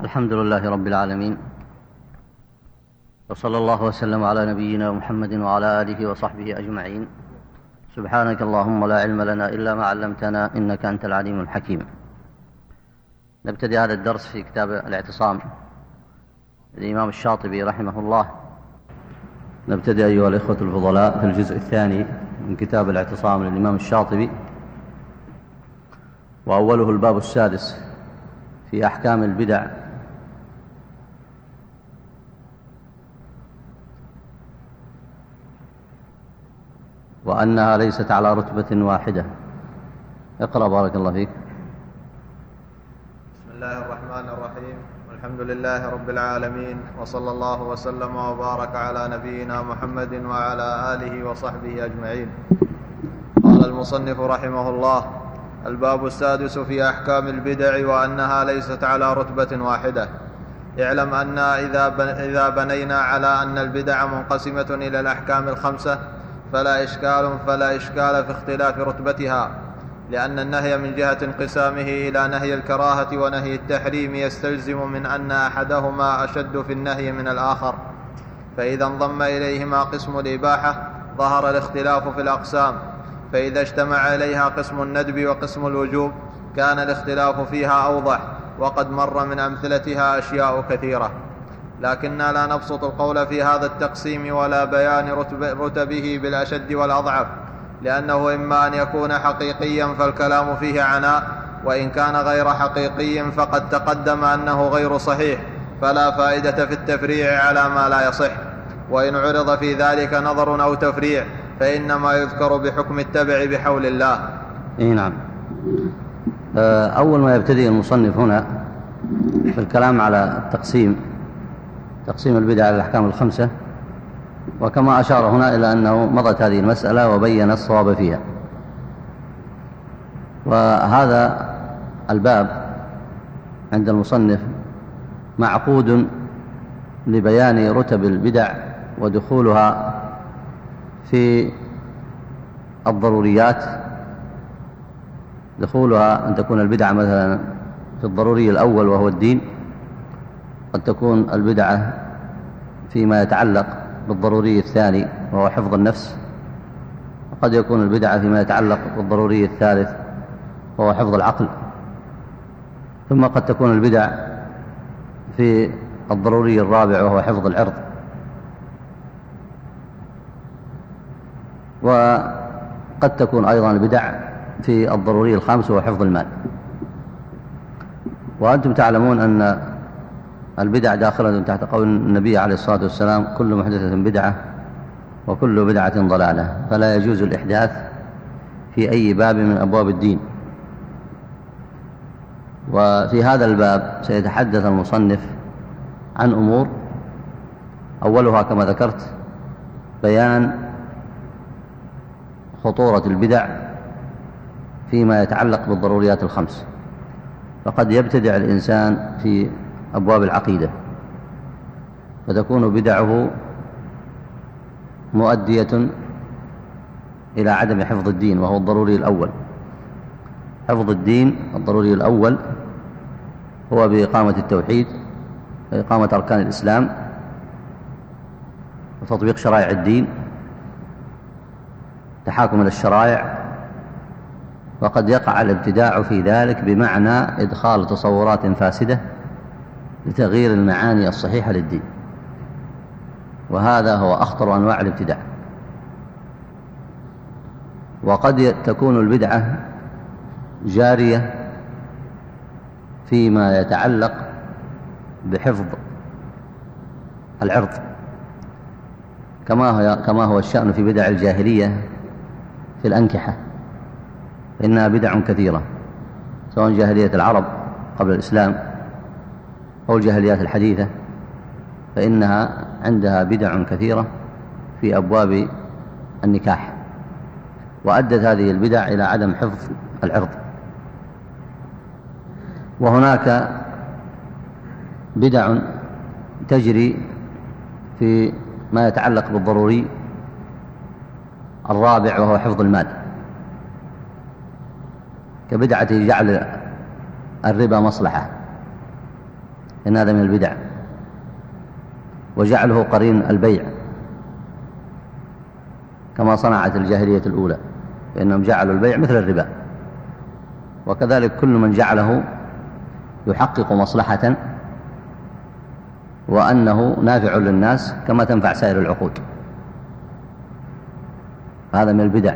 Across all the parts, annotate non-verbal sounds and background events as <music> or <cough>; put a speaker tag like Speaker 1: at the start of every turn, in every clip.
Speaker 1: الحمد لله رب العالمين وصلى الله وسلم على نبينا محمد وعلى آله وصحبه أجمعين. سبحانك اللهم لا علم لنا إلا ما علمتنا إنك أنت العليم الحكيم. نبتدي هذا الدرس في كتاب الاعتصام. الإمام الشاطبي رحمه الله. نبتدي أيها الإخوة الفضلاء في الجزء الثاني من كتاب الاعتصام للإمام الشاطبي. وأوله الباب السادس في أحكام البدع. وأنها ليست على رتبة واحدة. اقرأ بارك الله فيك.
Speaker 2: بسم الله الرحمن الرحيم. الحمد لله رب العالمين وصلى الله وسلم وبارك على نبينا محمد وعلى آله وصحبه أجمعين. قال المصنف رحمه الله الباب السادس في أحكام البدع وأنها ليست على رتبة واحدة. اعلم أنا إذا بنينا على أن البدع منقسمة إلى الأحكام الخمسة فلا إشكال فلا إشكال في اختلاف رتبتها لأن النهي من جهة انقسامه إلى نهي الكراهة ونهي التحريم يستلزم من أن أحدهما أشد في النهي من الآخر. فإذا انضم إليهما قسم الإباحة ظهر الاختلاف في الأقسام. فإذا اجتمع إليها قسم الندب وقسم الوجوب كان الاختلاف فيها أوضح وقد مر من أمثلتها أشياء كثيرة. لكنا لا نبسط القول في هذا التقسيم ولا بيان رتبه بالأشد والأضعف لأنه إما أن يكون حقيقيا فالكلام فيه عناء وإن كان غير حقيقي فقد تقدم أنه غير صحيح فلا فائدة في التفريع على ما لا يصح. وإن عرض في ذلك نظر أو تفريع فإنما يذكر بحكم التبع بحول الله.
Speaker 1: اي نعم. آه، أول ما يبتدئ المصنف هنا في الكلام على التقسيم تقسيم البدع على الأحكام الخمسة. وكما أشار هنا إلى أنه مضت هذه المسألة وبين الصواب فيها. وهذا الباب عند المصنف معقود لبيان رتب البدع ودخولها في الضروريات. دخولها أن تكون البدعة مثلا في الضروري الأول وهو الدين قد تكون البدعة فيما يتعلق بالضروري الثاني وهو حفظ النفس. وقد يكون البدعة فيما يتعلق بالضروري الثالث وهو حفظ العقل. ثم قد تكون البدع في الضروري الرابع وهو حفظ العرض. وقد تكون أيضا البدع في الضروري الخامس وهو حفظ المال. وأنتم تعلمون أن البدع داخلة تحت قول النبي عليه الصلاة والسلام كل محدثة بدعة وكل بدعة ضلالة فلا يجوز الإحداث في أي باب من أبواب الدين. وفي هذا الباب سيتحدث المصنف عن أمور أولها كما ذكرت بيان خطورة البدع فيما يتعلق بالضروريات الخمس. فقد يبتدع الإنسان في أبواب العقيدة. فتكون بدعه مؤدية إلى عدم حفظ الدين وهو الضروري الأول. حفظ الدين الضروري الأول هو بإقامة التوحيد وإقامة أركان الإسلام وتطبيق شرائع الدين تحاكم إلى الشرائع وقد يقع الابتداع في ذلك بمعنى إدخال تصورات فاسدة لتغيير المعاني الصحيحة للدين. وهذا هو أخطر أنواع الابتداع. وقد تكون البدعة جارية فيما يتعلق بحفظ العرض. كما هو, كما هو الشأن في بدع الجاهلية في الأنكحة. فإنها بدع كثيرة سواء جاهلية العرب قبل الإسلام أو الجاهليات الحديثة فإنها عندها بدع كثيرة في أبواب النكاح. وأدت هذه البدع إلى عدم حفظ العرض. وهناك بدع تجري في ما يتعلق بالضروري الرابع وهو حفظ المال. كبدعة جعل الربا مصلحة. إن هذا من البدع. وجعله قرين البيع. كما صنعت الجاهلية الأولى فإنهم جعلوا البيع مثل الربا. وكذلك كل من جعله يحقق مصلحة وأنه نافع للناس كما تنفع سائر العقود. هذا من البدع.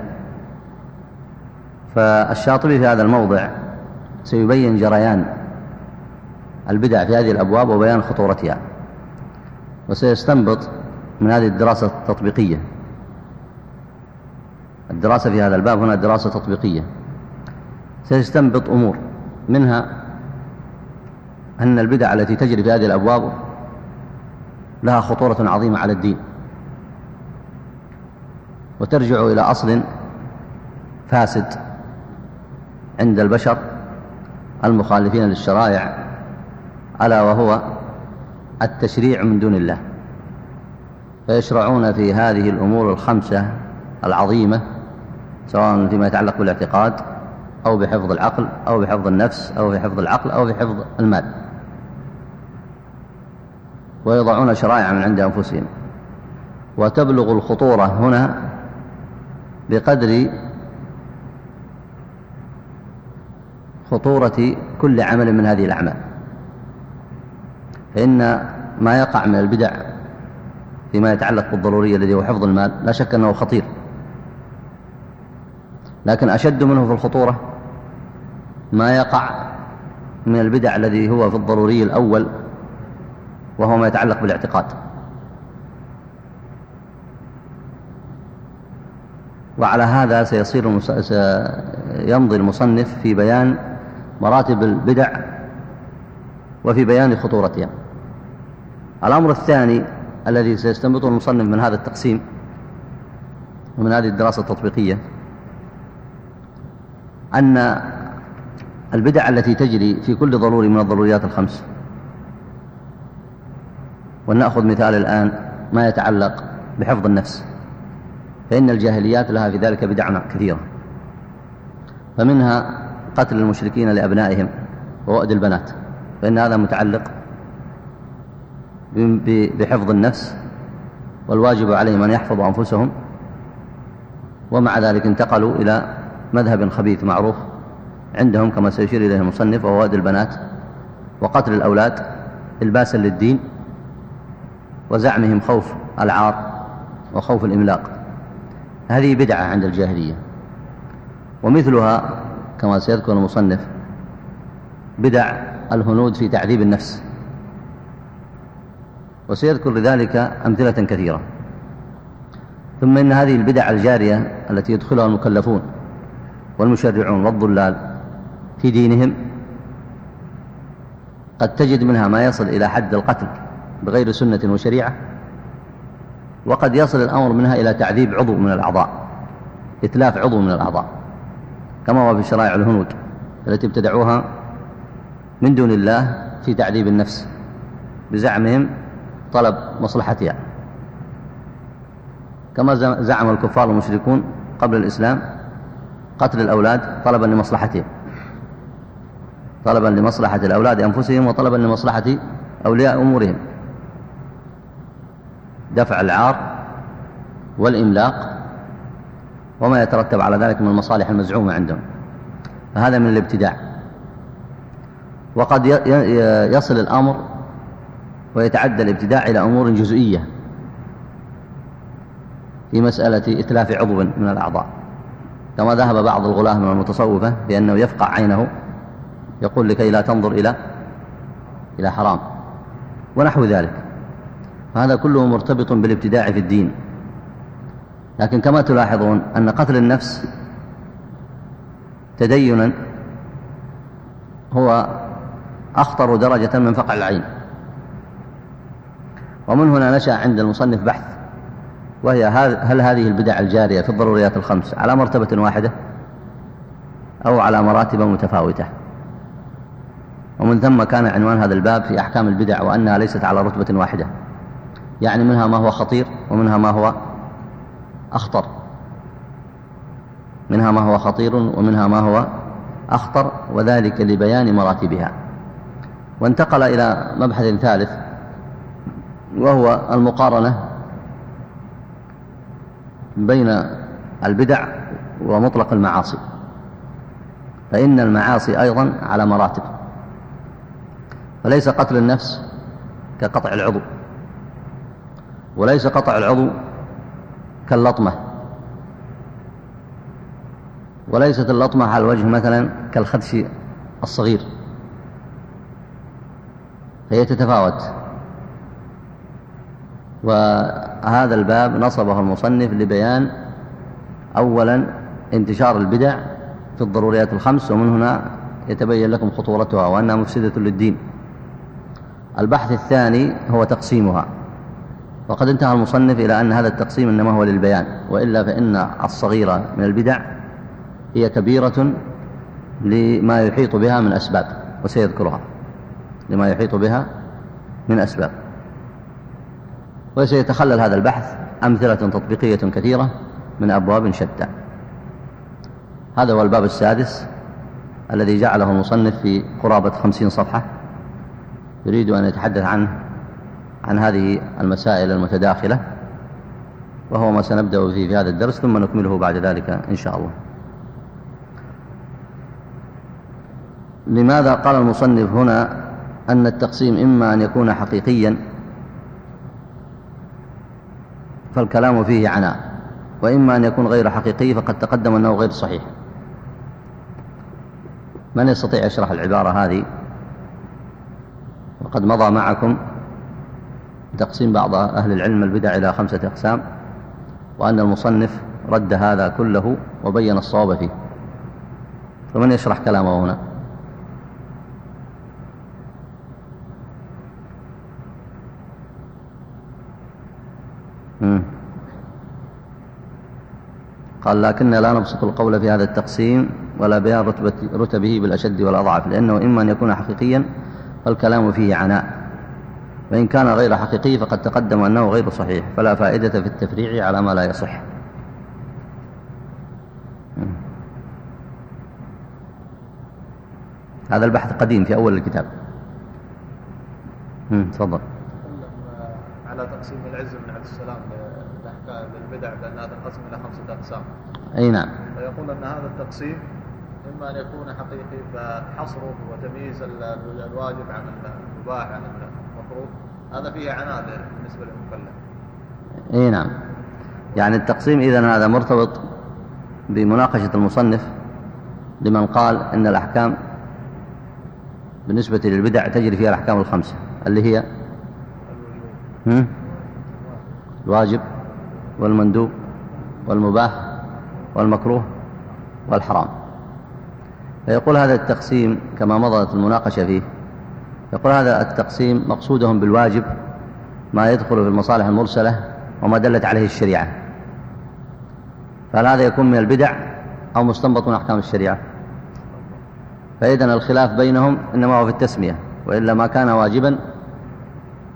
Speaker 1: فالشاطبي في هذا الموضع سيبين جريان البدع في هذه الأبواب وبيان خطورتها. وسيستنبط من هذه الدراسة التطبيقية. الدراسة في هذا الباب هنا دراسة تطبيقية. سيستنبط أمور منها أن البدع التي تجري في هذه الأبواب لها خطورة عظيمة على الدين. وترجع إلى أصل فاسد عند البشر المخالفين للشرائع ألا وهو التشريع من دون الله. فيشرعون في هذه الأمور الخمسة العظيمة سواء فيما يتعلق بالاعتقاد أو بحفظ العقل أو بحفظ النفس أو بحفظ العقل أو بحفظ المال. ويضعون شرائع من عند أنفسهم. وتبلغ الخطورة هنا بقدر خطورة كل عمل من هذه الأعمال. فإن ما يقع من البدع فيما يتعلق بالضرورية الذي هو حفظ المال لا شك أنه خطير. لكن أشد منه في الخطورة ما يقع من البدع الذي هو في الضروري الأول وهو ما يتعلق بالاعتقاد. وعلى هذا سيصير سيمضي المصنف في بيان مراتب البدع وفي بيان خطورتها. الأمر الثاني الذي سيستنبطه المصنف من هذا التقسيم ومن هذه الدراسة التطبيقية أن البدع التي تجري في كل ضروري من الضروريات الخمس ولنأخذ مثال الآن ما يتعلق بحفظ النفس فإن الجاهليات لها في ذلك بدع كثيرة فمنها قتل المشركين لأبنائهم ووأد البنات فإن هذا متعلق بحفظ النفس والواجب عليهم أن يحفظوا أنفسهم ومع ذلك انتقلوا إلى مذهب خبيث معروف عندهم كما سيشير إليه المصنف وهو وأد البنات وقتل الأولاد الباسا للدين وزعمهم خوف العار وخوف الإملاق. هذه بدعة عند الجاهلية. ومثلها كما سيذكر المصنف بدع الهنود في تعذيب النفس. وسيذكر لذلك أمثلة كثيرة. ثم إن هذه البدع الجارية التي يدخلها المكلفون والمشرعون والضلال في دينهم قد تجد منها ما يصل إلى حد القتل بغير سنة وشريعة وقد يصل الأمر منها إلى تعذيب عضو من الأعضاء إتلاف عضو من الأعضاء كما هو في شرائع الهنود التي ابتدعوها من دون الله في تعذيب النفس بزعمهم طلب مصلحتها كما زعم الكفار المشركون قبل الإسلام قتل الأولاد طلبا لمصلحتهم. طلبا لمصلحة الأولاد أنفسهم وطلبا لمصلحة أولياء أمورهم. دفع العار والإملاق وما يترتب على ذلك من المصالح المزعومة عندهم. فهذا من الابتداع. وقد يصل الأمر ويتعدى الابتداع إلى أمور جزئية في مسألة إتلاف عضو من الأعضاء. كما ذهب بعض الغلاة من المتصوفة بأنه يفقع عينه يقول لكي لا تنظر إلى إلى حرام ونحو ذلك. هذا كله مرتبط بالابتداع في الدين. لكن كما تلاحظون أن قتل النفس تدينا هو أخطر درجة من فقع العين. ومن هنا نشأ عند المصنف بحث وهي هل هذه البدع الجارية في الضروريات الخمس على مرتبة واحدة أو على مراتب متفاوتة؟ ومن ثم كان عنوان هذا الباب في أحكام البدع وأنها ليست على رتبة واحدة يعني منها ما هو خطير ومنها ما هو أخطر. منها ما هو خطير ومنها ما هو أخطر وذلك لبيان مراتبها. وانتقل إلى مبحث ثالث وهو المقارنة بين البدع ومطلق المعاصي فإن المعاصي أيضا على مراتب فليس قتل النفس كقطع العضو وليس قطع العضو كاللطمة وليست اللطمة على الوجه مثلا كالخدش الصغير فهي تتفاوت. وهذا الباب نصبه المصنف لبيان أولا انتشار البدع في الضروريات الخمس ومن هنا يتبين لكم خطورتها وأنها مفسدة للدين. البحث الثاني هو تقسيمها. وقد انتهى المصنف إلى أن هذا التقسيم إنما هو للبيان وإلا فإن الصغيرة من البدع هي كبيرة لما يحيط بها من أسباب وسيذكرها لما يحيط بها من أسباب. وسيتخلل هذا البحث أمثلة تطبيقية كثيرة من أبواب شتى. هذا هو الباب السادس الذي جعله المصنف في قرابة خمسين صفحة. يريد أن يتحدث عنه عن هذه المسائل المتداخلة وهو ما سنبدأ فيه في هذا الدرس ثم نكمله بعد ذلك إن شاء الله. لماذا قال المصنف هنا أن التقسيم إما أن يكون حقيقيا فالكلام فيه عناء. وإما أن يكون غير حقيقي فقد تقدم أنه غير صحيح. من يستطيع يشرح العبارة هذه؟ وقد مضى معكم تقسيم بعض أهل العلم البدع إلى خمسة أقسام وأن المصنف رد هذا كله وبين الصواب فيه. فمن يشرح كلامه هنا؟ قال لكن لا نبسط القول في هذا التقسيم ولا بيان رتبة رتبه بالأشد والأضعف لأنه إما أن يكون حقيقيا فالكلام فيه عناء وإن كان غير حقيقي فقد تقدم أنه غير صحيح فلا فائدة في التفريع على ما لا يصح. هذا البحث قديم في أول الكتاب. تفضل.
Speaker 2: على تقسيم العز بن عبد السلام. للبدع بأنها تنقسم إلى خمسة أقسام.
Speaker 1: أي نعم.
Speaker 2: فيقول أن هذا التقسيم إما أن يكون حقيقي فحصره وتمييز الواجب عن المباح عن المفروض. هذا فيه عناء بالنسبة للمكلف.
Speaker 1: أي نعم. يعني التقسيم إذا هذا مرتبط بمناقشة المصنف لمن قال أن الأحكام بالنسبة للبدع تجري فيها الأحكام الخمسة اللي هي؟ الواجب. والمندوب والمباح والمكروه والحرام. فيقول هذا التقسيم كما مضت المناقشة فيه يقول هذا التقسيم مقصودهم بالواجب ما يدخل في المصالح المرسلة وما دلت عليه الشريعة. فهل هذا يكون من البدع أو مستنبط من أحكام الشريعة؟ فإذا الخلاف بينهم إنما هو في التسمية وإلا ما كان واجبا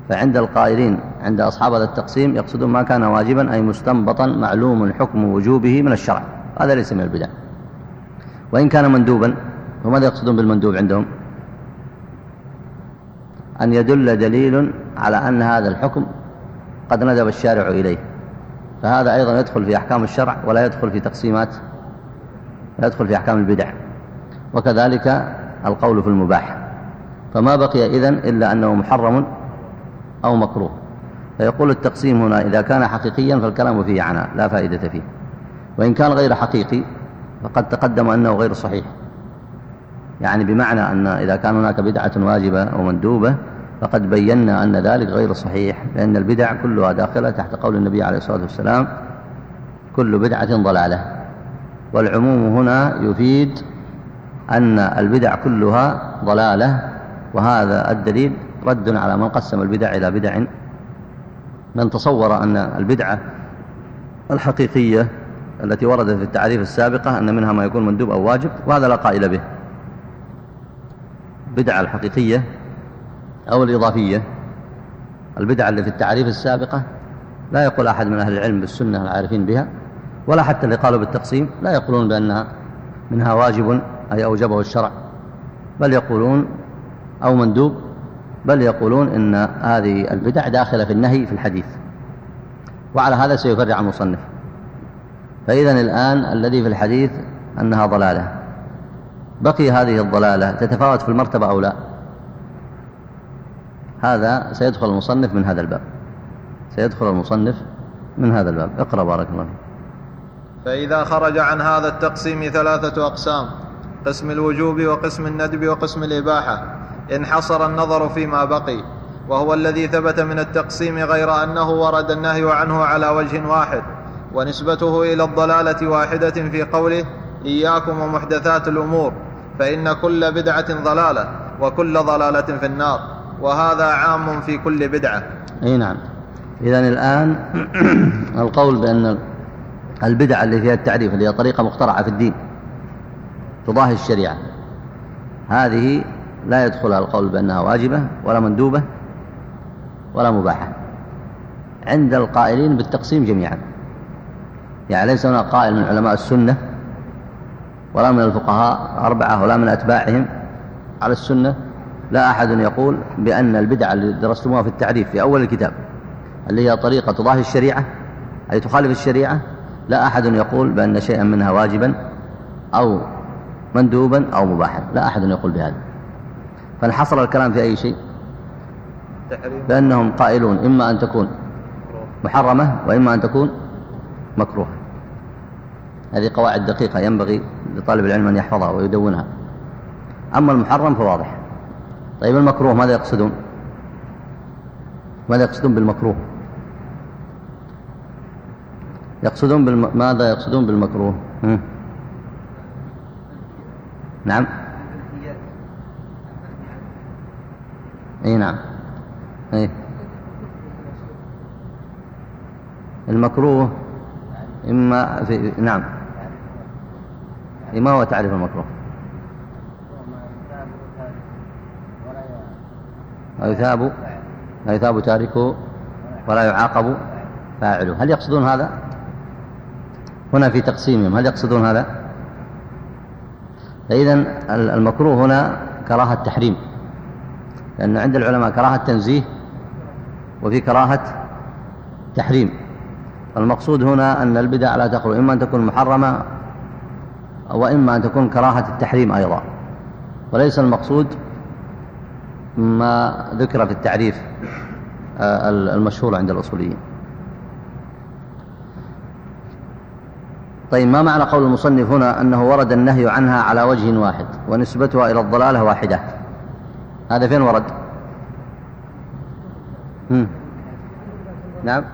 Speaker 1: فعند القائلين عند أصحاب هذا التقسيم يقصدون ما كان واجبا أي مستنبطا معلوم حكم وجوبه من الشرع. هذا ليس من البدع. وإن كان مندوبا فماذا يقصدون بالمندوب عندهم؟ أن يدل دليل على أن هذا الحكم قد ندب الشارع إليه. فهذا أيضا يدخل في أحكام الشرع ولا يدخل في تقسيمات لا يدخل في أحكام البدع. وكذلك القول في المباح. فما بقي إذن إلا أنه محرم أو مكروه. فيقول التقسيم هنا إذا كان حقيقيا فالكلام فيه عناء لا فائدة فيه. وإن كان غير حقيقي فقد تقدم أنه غير صحيح. يعني بمعنى أن إذا كان هناك بدعة واجبة أو مندوبة فقد بينا أن ذلك غير صحيح لأن البدع كلها داخلة تحت قول النبي عليه الصلاة والسلام كل بدعة ضلالة والعموم هنا يفيد أن البدع كلها ضلالة وهذا الدليل رد على من قسم البدع إلى بدع. من تصور أن البدعة الحقيقية التي وردت في التعريف السابقة أن منها ما يكون مندوب أو واجب وهذا لا قائل به. بدعة الحقيقية أو الإضافية البدعة اللي في التعريف السابقة لا يقول أحد من أهل العلم بالسنة العارفين بها ولا حتى اللي قالوا بالتقسيم لا يقولون بأنها منها واجب أي أوجبه الشرع بل يقولون أو مندوب بل يقولون إن هذه البدع داخلة في النهي في الحديث. وعلى هذا سيفرع المصنف. فإذا الآن الذي في الحديث أنها ضلالة. بقي هذه الضلالة تتفاوت في المرتبة أو لا؟ هذا سيدخل المصنف من هذا الباب. سيدخل المصنف من هذا الباب. اقرأ بارك الله فيك.
Speaker 2: فإذا خرج عن هذا التقسيم ثلاثة أقسام قسم الوجوب وقسم الندب وقسم الإباحة. انحصر النظر فيما بقي وهو الذي ثبت من التقسيم غير أنه ورد النهي عنه على وجه واحد ونسبته إلى الضلالة واحدة في قوله إياكم ومحدثات الأمور فإن كل بدعة ضلالة وكل ضلالة في النار وهذا عام في كل بدعة.
Speaker 1: أي نعم. إذا الآن <clears throat> القول بأن البدعة اللي فيها التعريف اللي هي طريقة مخترعة في الدين تضاهي الشريعة. هذه لا يدخلها القول بأنها واجبة ولا مندوبة ولا مباحة. عند القائلين بالتقسيم جميعا. يعني ليس هناك قائل من علماء السنة ولا من الفقهاء أربعة ولا من أتباعهم على السنة. لا أحد يقول بأن البدعة اللي درستموها في التعريف في أول الكتاب اللي هي طريقة تضاهي الشريعة أي تخالف الشريعة لا أحد يقول بأن شيئا منها واجبا أو مندوبا أو مباحا. لا أحد يقول بهذا. فانحصر الكلام في أي شيء؟ بأنهم قائلون إما أن تكون محرمة وإما أن تكون مكروهة هذه قواعد دقيقة ينبغي لطالب العلم أن يحفظها ويدونها. أما المحرم فواضح. طيب المكروه ماذا يقصدون؟ ماذا يقصدون بالمكروه؟ يقصدون بالم... ماذا يقصدون بالمكروه؟ هم. نعم. إي نعم. إي. المكروه إما في نعم. ما هو تعريف المكروه؟ لا يثاب يثاب تاركه ولا يعاقب فاعله. هل يقصدون هذا؟ هنا في تقسيمهم هل يقصدون هذا؟ فإذا المكروه هنا كراهة تحريم. لأن عند العلماء كراهة تنزيه وفي كراهة تحريم. المقصود هنا أن البدع لا تخلو إما أن تكون محرمة وإما أن تكون كراهة التحريم أيضا. وليس المقصود ما ذكر في التعريف آه، المشهور عند الأصوليين. طيب ما معنى قول المصنف هنا أنه ورد النهي عنها على وجه واحد ونسبتها إلى الضلالة واحدة؟ هذا فين ورد؟ هم. نعم.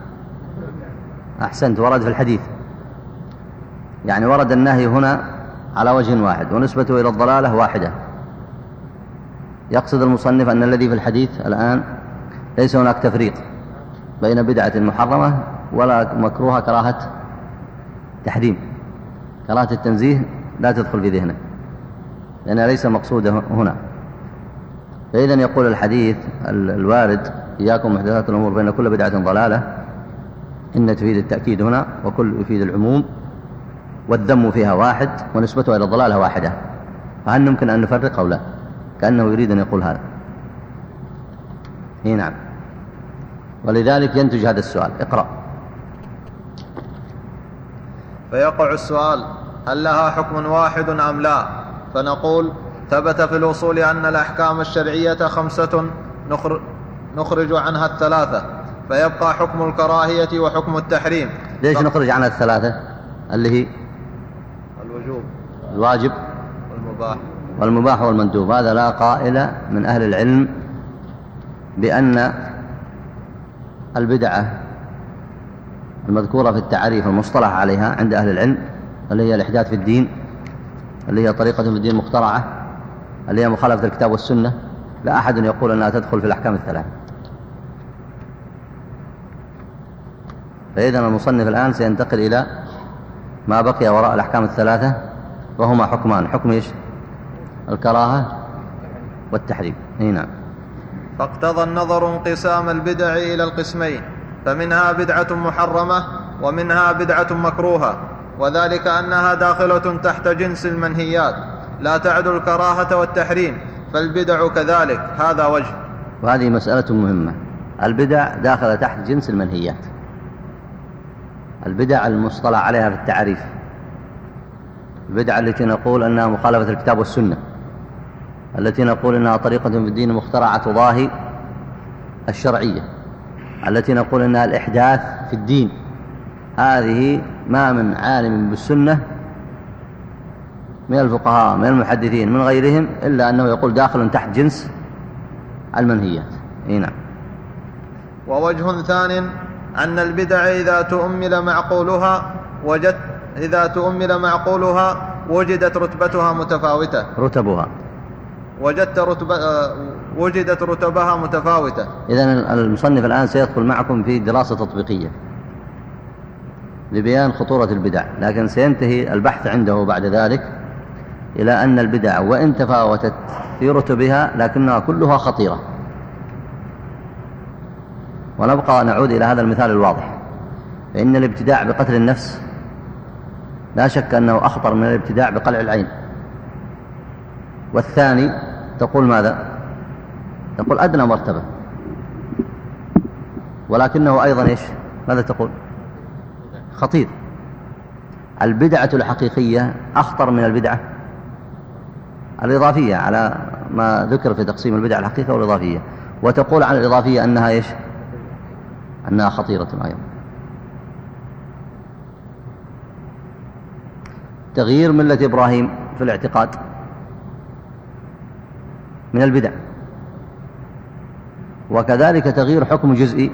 Speaker 1: أحسنت ورد في الحديث. يعني ورد النهي هنا على وجه واحد ونسبته إلى الضلالة واحدة. يقصد المصنف أن الذي في الحديث الآن ليس هناك تفريق بين بدعة محرمة ولا مكروهة كراهة تحريم. كراهة التنزيه لا تدخل في ذهنه لأنها ليس مقصودة هنا. فإذا يقول الحديث الوارد إياكم محدثات الأمور بين كل بدعة ضلالة إن تفيد التأكيد هنا وكل يفيد العموم والذم فيها واحد ونسبته إلى الضلالة واحدة. فهل يمكن أن نفرق أو لا؟ كأنه يريد أن يقول هذا. إيه نعم. ولذلك ينتج هذا السؤال. اقرأ.
Speaker 2: فيقع السؤال هل لها حكم واحد أم لا؟ فنقول ثبت في الوصول أن الأحكام الشرعية خمسة نخرج عنها الثلاثة فيبقى حكم الكراهية وحكم التحريم.
Speaker 1: ليش نخرج عنها الثلاثة؟ اللي هي
Speaker 2: الوجوب.
Speaker 1: الواجب
Speaker 2: والمباح.
Speaker 1: والمباح والمندوب. هذا لا قائل من أهل العلم بأن البدعة المذكورة في التعريف المصطلح عليها عند أهل العلم اللي هي الإحداث في الدين اللي هي طريقة في الدين مخترعة اللي هي مخالفة الكتاب والسنة لا أحد يقول أنها تدخل في الأحكام الثلاثة. فإذا المصنف الآن سينتقل إلى ما بقي وراء الأحكام الثلاثة وهما حكمان. حكم إيش؟ الكراهة والتحريم. إي نعم.
Speaker 2: فاقتضى النظر انقسام البدع إلى القسمين فمنها بدعة محرمة ومنها بدعة مكروهة وذلك أنها داخلة تحت جنس المنهيات. لا تعد الكراهة والتحريم فالبدع كذلك هذا وجه.
Speaker 1: وهذه مسألة مهمة. البدع داخلة تحت جنس المنهيات. البدع المصطلح عليها في التعريف. البدع التي نقول أنها مخالفة الكتاب والسنة. التي نقول أنها طريقة في الدين مخترعة تضاهي الشرعية. التي نقول أنها الإحداث في الدين. هذه ما من عالم بالسنة من الفقهاء من المحدثين من غيرهم إلا أنه يقول داخل تحت جنس المنهيات. إي نعم.
Speaker 2: ووجه ثان أن البدع إذا تؤمل معقولها وجد إذا تؤمل معقولها وجدت رتبتها متفاوتة.
Speaker 1: رتبها.
Speaker 2: وجدت رتب وجدت رتبها متفاوتة.
Speaker 1: إذا المصنف الآن سيدخل معكم في دراسة تطبيقية لبيان خطورة البدع لكن سينتهي البحث عنده بعد ذلك إلى أن البدع وإن تفاوتت في رتبها لكنها كلها خطيرة. ونبقى نعود إلى هذا المثال الواضح. فإن الابتداع بقتل النفس لا شك أنه أخطر من الابتداع بقلع العين. والثاني تقول ماذا؟ تقول أدنى مرتبة. ولكنه أيضا إيش؟ ماذا تقول؟ خطير. البدعة الحقيقية أخطر من البدعة؟ الإضافية على ما ذكر في تقسيم البدع الحقيقة والإضافية. وتقول عن الإضافية أنها إيش؟ أنها خطيرة أيضا. تغيير ملة إبراهيم في الاعتقاد من البدع. وكذلك تغيير حكم جزئي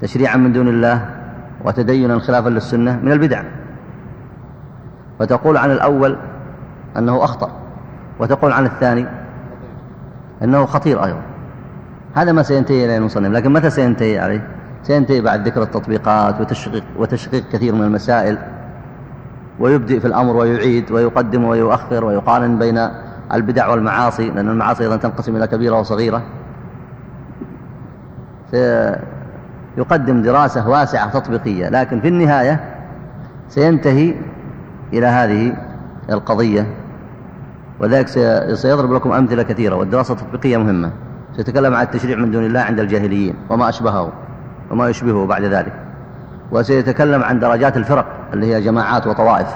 Speaker 1: تشريعا من دون الله وتدينا خلافا للسنة من البدع. فتقول عن الأول أنه أخطأ. وتقول عن الثاني أنه خطير أيضا. هذا ما سينتهي إليه المصنف. لكن متى سينتهي عليه؟ سينتهي بعد ذكر التطبيقات وتشقيق, وتشقيق كثير من المسائل. ويبدئ في الأمر ويعيد ويقدم ويؤخر ويقارن بين البدع والمعاصي لأن المعاصي أيضا تنقسم إلى كبيرة وصغيرة. سيقدم دراسة واسعة تطبيقية. لكن في النهاية سينتهي إلى هذه القضية. وذلك سيضرب لكم أمثلة كثيرة والدراسة التطبيقية مهمة. سيتكلم عن التشريع من دون الله عند الجاهليين وما أشبهه وما يشبهه بعد ذلك. وسيتكلم عن درجات الفرق اللي هي جماعات وطوائف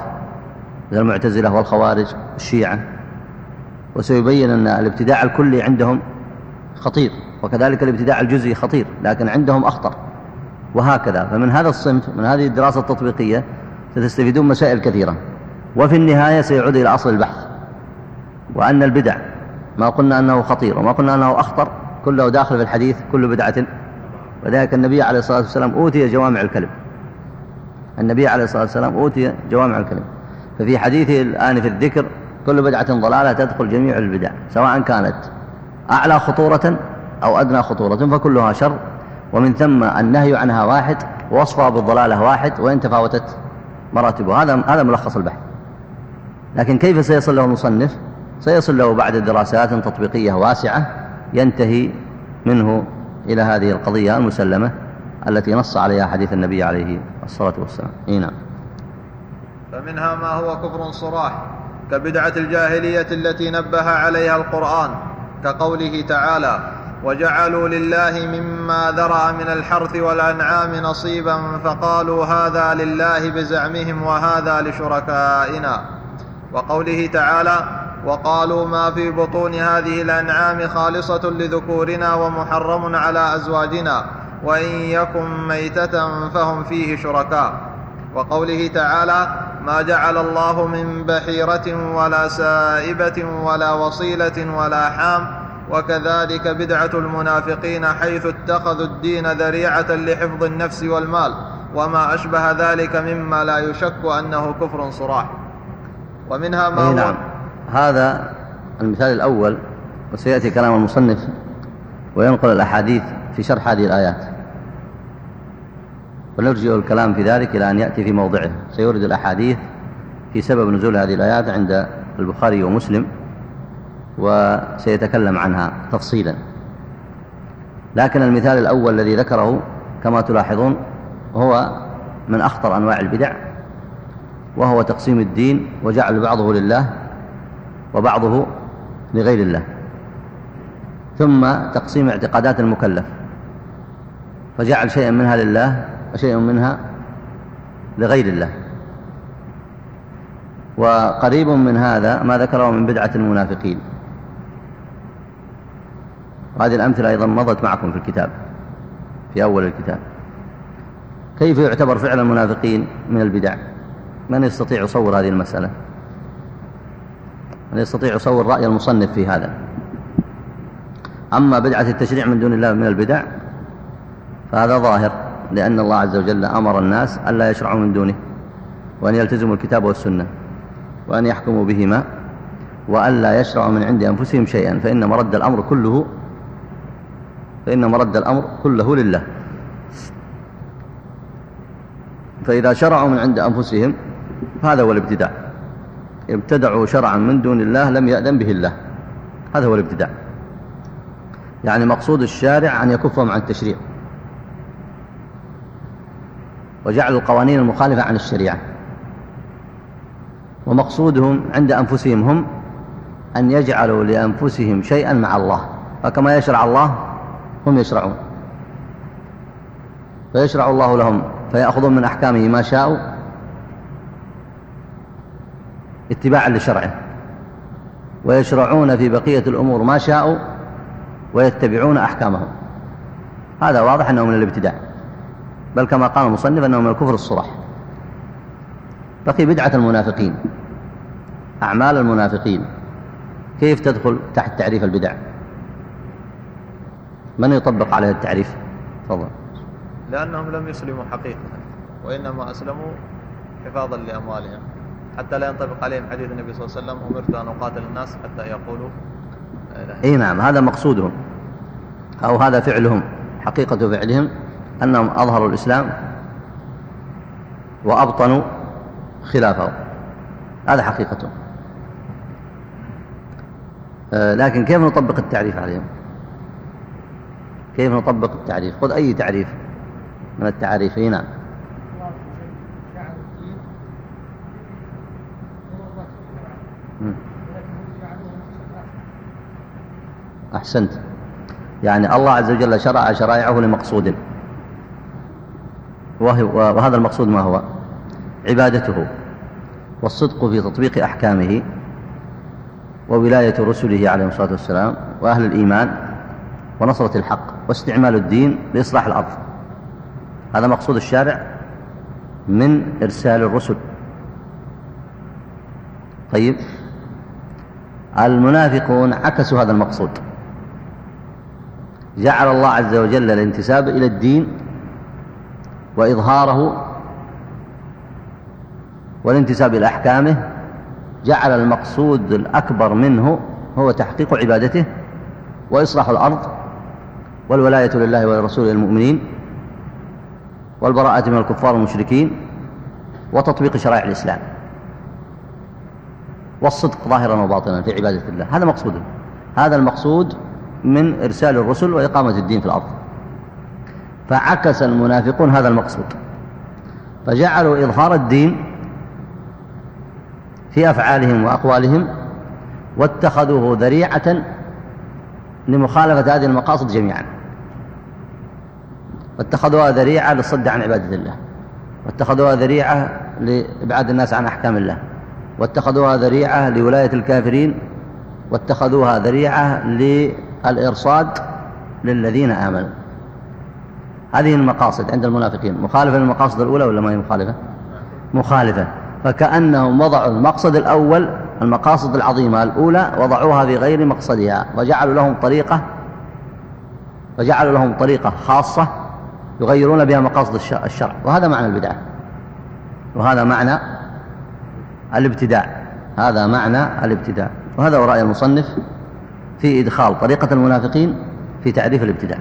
Speaker 1: من المعتزلة والخوارج والشيعة وسيبين أن الابتداع الكلي عندهم خطير وكذلك الابتداع الجزئي خطير لكن عندهم أخطر. وهكذا. فمن هذا الصنف من هذه الدراسة التطبيقية ستستفيدون مسائل كثيرة. وفي النهاية سيعود إلى أصل البحث. وأن البدع ما قلنا أنه خطير وما قلنا أنه أخطر كله داخل في الحديث كل بدعة. وذلك النبي عليه الصلاة والسلام أوتي جوامع الكلم. النبي عليه الصلاة والسلام أوتي جوامع الكلم. ففي حديثه الآن في الذكر كل بدعة ضلالة تدخل جميع البدع سواء كانت أعلى خطورة أو أدنى خطورة فكلها شر. ومن ثم النهي عنها واحد ووصفها بالضلالة واحد وإن تفاوتت مراتبه هذا هذا ملخص البحث. لكن كيف سيصل له المصنف؟ سيصل له بعد دراسات تطبيقية واسعة ينتهي منه إلى هذه القضية المسلمة التي نص عليها حديث النبي عليه الصلاة والسلام. إيه نعم.
Speaker 2: فمنها ما هو كفر صراح كبدعة الجاهلية التي نبه عليها القرآن كقوله تعالى وجعلوا لله مما ذرأ من الحرث والأنعام نصيبا فقالوا هذا لله بزعمهم وهذا لشركائنا. وقوله تعالى وقالوا ما في بطون هذه الأنعام خالصة لذكورنا ومحرم على أزواجنا وإن يكن ميتة فهم فيه شركاء. وقوله تعالى ما جعل الله من بحيرة ولا سائبة ولا وصيلة ولا حام وكذلك بدعة المنافقين حيث اتخذوا الدين ذريعة لحفظ النفس والمال وما أشبه ذلك مما لا يشك أنه كفر صراح. ومنها ما هو
Speaker 1: نعم. هذا المثال الأول وسيأتي كلام المصنف وينقل الأحاديث في شرح هذه الآيات. ونرجع الكلام في ذلك إلى أن يأتي في موضعه. سيورد الأحاديث في سبب نزول هذه الآيات عند البخاري ومسلم وسيتكلم عنها تفصيلا. لكن المثال الأول الذي ذكره كما تلاحظون هو من أخطر أنواع البدع وهو تقسيم الدين وجعل بعضه لله وبعضه لغير الله. ثم تقسيم اعتقادات المكلف. فجعل شيئا منها لله وشيئا منها لغير الله. وقريب من هذا ما ذكره من بدعة المنافقين. وهذه الأمثلة أيضا مضت معكم في الكتاب في أول الكتاب. كيف يعتبر فعل المنافقين من البدع؟ من يستطيع يصور هذه المسألة؟ من يستطيع يصور رأي المصنف في هذا؟ أما بدعة التشريع من دون الله من البدع فهذا ظاهر لأن الله عز وجل أمر الناس ألا يشرعوا من دونه وأن يلتزموا الكتاب والسنة وأن يحكموا بهما وأن لا يشرعوا من عند أنفسهم شيئا فإن مرد الأمر كله فإن مرد الأمر كله لله. فإذا شرعوا من عند أنفسهم هذا هو الابتداع ابتدعوا شرعا من دون الله لم يأذن به الله. هذا هو الابتداع. يعني مقصود الشارع أن يكفهم عن التشريع. وجعل القوانين المخالفة عن الشريعة. ومقصودهم عند أنفسهم هم أن يجعلوا لأنفسهم شيئا مع الله. فكما يشرع الله هم يشرعون. فيشرع الله لهم فيأخذون من أحكامه ما شاءوا اتباعا لشرعه. ويشرعون في بقية الأمور ما شاءوا ويتبعون أحكامهم. هذا واضح أنه من الابتداع. بل كما قال المصنف أنه من الكفر الصرح بقي بدعة المنافقين. أعمال المنافقين. كيف تدخل تحت تعريف البدع؟ من يطبق عليها التعريف؟ تفضل.
Speaker 2: لأنهم لم يسلموا حقيقة وإنما أسلموا حفاظا لأموالهم. حتى لا ينطبق عليهم حديث النبي صلى الله عليه وسلم أمرت أن أقاتل الناس حتى يقولوا
Speaker 1: إي نعم هذا مقصودهم أو هذا فعلهم حقيقة فعلهم أنهم أظهروا الإسلام وأبطنوا خلافه. هذا حقيقته آه، لكن كيف نطبق التعريف عليهم؟ كيف نطبق التعريف؟ خذ أي تعريف من التعريف؟ نعم. أحسنت. يعني الله عز وجل شرع شرائعه لمقصود. وهذا المقصود ما هو؟ عبادته والصدق في تطبيق أحكامه وولاية رسله عليه الصلاة والسلام وأهل الإيمان ونصرة الحق واستعمال الدين لإصلاح الأرض. هذا مقصود الشارع من إرسال الرسل. طيب. المنافقون عكسوا هذا المقصود. جعل الله عز وجل الانتساب إلى الدين وإظهاره والانتساب إلى أحكامه جعل المقصود الأكبر منه هو تحقيق عبادته وإصلاح الأرض والولاية لله ولرسوله المؤمنين والبراءة من الكفار والمشركين وتطبيق شرائع الإسلام والصدق ظاهرا وباطنا في عبادة الله. هذا مقصوده. هذا المقصود من إرسال الرسل وإقامة الدين في الأرض. فعكس المنافقون هذا المقصود. فجعلوا إظهار الدين في أفعالهم وأقوالهم واتخذوه ذريعة لمخالفة هذه المقاصد جميعا. واتخذوها ذريعة للصد عن عبادة الله. واتخذوها ذريعة لإبعاد الناس عن أحكام الله. واتخذوها ذريعة لولاية الكافرين. واتخذوها ذريعة للإرصاد للذين آمنوا. هذه المقاصد عند المنافقين. مخالفة للمقاصد الأولى ولا ما هي مخالفة؟ مخالفة. فكأنهم وضعوا المقصد الأول المقاصد العظيمة الأولى وضعوها في غير مقصدها وجعلوا لهم طريقة وجعلوا لهم طريقة خاصة يغيرون بها مقاصد الشرع. وهذا معنى البدعة. وهذا معنى الابتداع. هذا معنى الابتداع. وهذا هو رأي المصنف. في إدخال طريقة المنافقين في تعريف الابتداع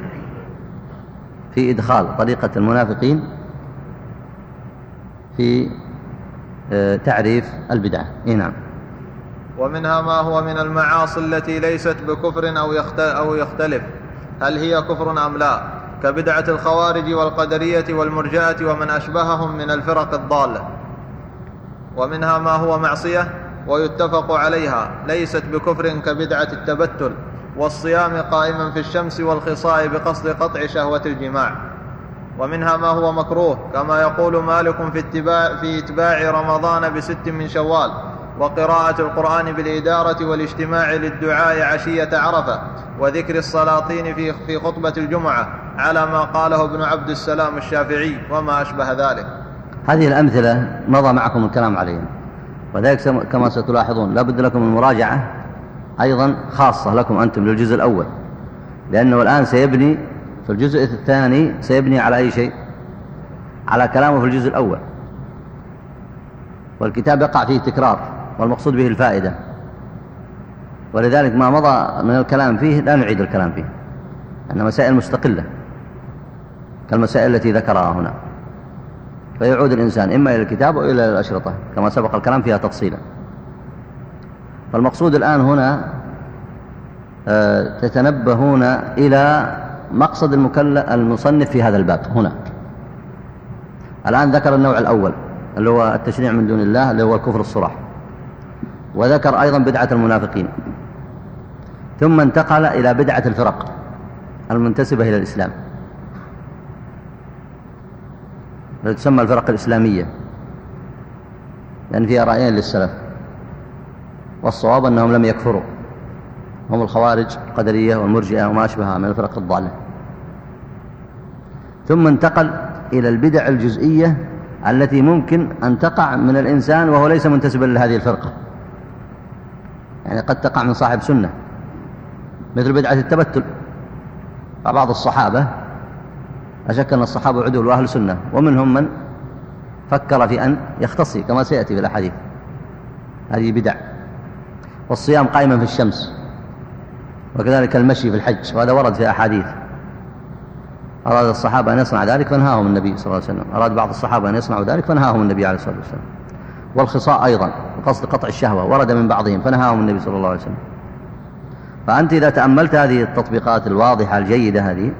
Speaker 1: في إدخال طريقة المنافقين في آه، تعريف البدعة. إيه نعم.
Speaker 2: ومنها ما هو من المعاصي التي ليست بكفر أو يختلف. هل هي كفر أم لا؟ كبدعة الخوارج والقدرية والمرجئة ومن أشبههم من الفرق الضالة. ومنها ما هو معصية؟ ويتفق عليها ليست بكفر كبدعة التبتل والصيام قائما في الشمس والخصاء بقصد قطع شهوة الجماع ومنها ما هو مكروه كما يقول مالك في اتباع, في إتباع رمضان بست من شوال وقراءة القرآن بالإدارة والاجتماع للدعاء عشية عرفة وذكر السلاطين في في خطبة الجمعة على ما قاله ابن عبد السلام الشافعي وما أشبه ذلك.
Speaker 1: هذه الأمثلة مضى معكم الكلام عليها وذلك كما ستلاحظون لا بد لكم من مراجعة أيضا خاصة لكم أنتم للجزء الأول لأنه الآن سيبني في الجزء الثاني سيبني على أي شيء؟ على كلامه في الجزء الأول. والكتاب يقع فيه تكرار والمقصود به الفائدة. ولذلك ما مضى من الكلام فيه لا نعيد الكلام فيه أنها مسائل مستقلة كالمسائل التي ذكرها هنا. فيعود الإنسان إما إلى الكتاب أو إلى الأشرطة كما سبق الكلام فيها تفصيلا. فالمقصود الآن هنا آه، تتنبهون إلى مقصد المصنف في هذا الباب هنا. الآن ذكر النوع الأول اللي هو التشريع من دون الله اللي هو الكفر الصراح. وذكر أيضا بدعة المنافقين. ثم انتقل إلى بدعة الفرق المنتسبة إلى الإسلام التي تسمى الفرق الإسلامية. لأن فيها رأيين للسلف. والصواب أنهم لم يكفروا. هم الخوارج القدرية والمرجئة وما أشبهها من الفرق الضالة. ثم انتقل إلى البدع الجزئية التي ممكن أن تقع من الإنسان وهو ليس منتسبا لهذه الفرقة. يعني قد تقع من صاحب سنة. مثل بدعة التبتل. بعض الصحابة أشك أن الصحابة عدول وأهل سنة ومنهم من فكر في أن يختصي كما سيأتي في الأحاديث. هذه بدع. والصيام قائما في الشمس وكذلك المشي في الحج وهذا ورد في أحاديث. أراد الصحابة أن يصنع ذلك فنهاهم النبي صلى الله عليه وسلم. أراد بعض الصحابة أن يصنعوا ذلك فنهاهم النبي عليه الصلاة والسلام. والخصاء أيضا وقصد قطع الشهوة ورد من بعضهم فنهاهم النبي صلى الله عليه وسلم. فأنت إذا تأملت هذه التطبيقات الواضحة الجيدة هذه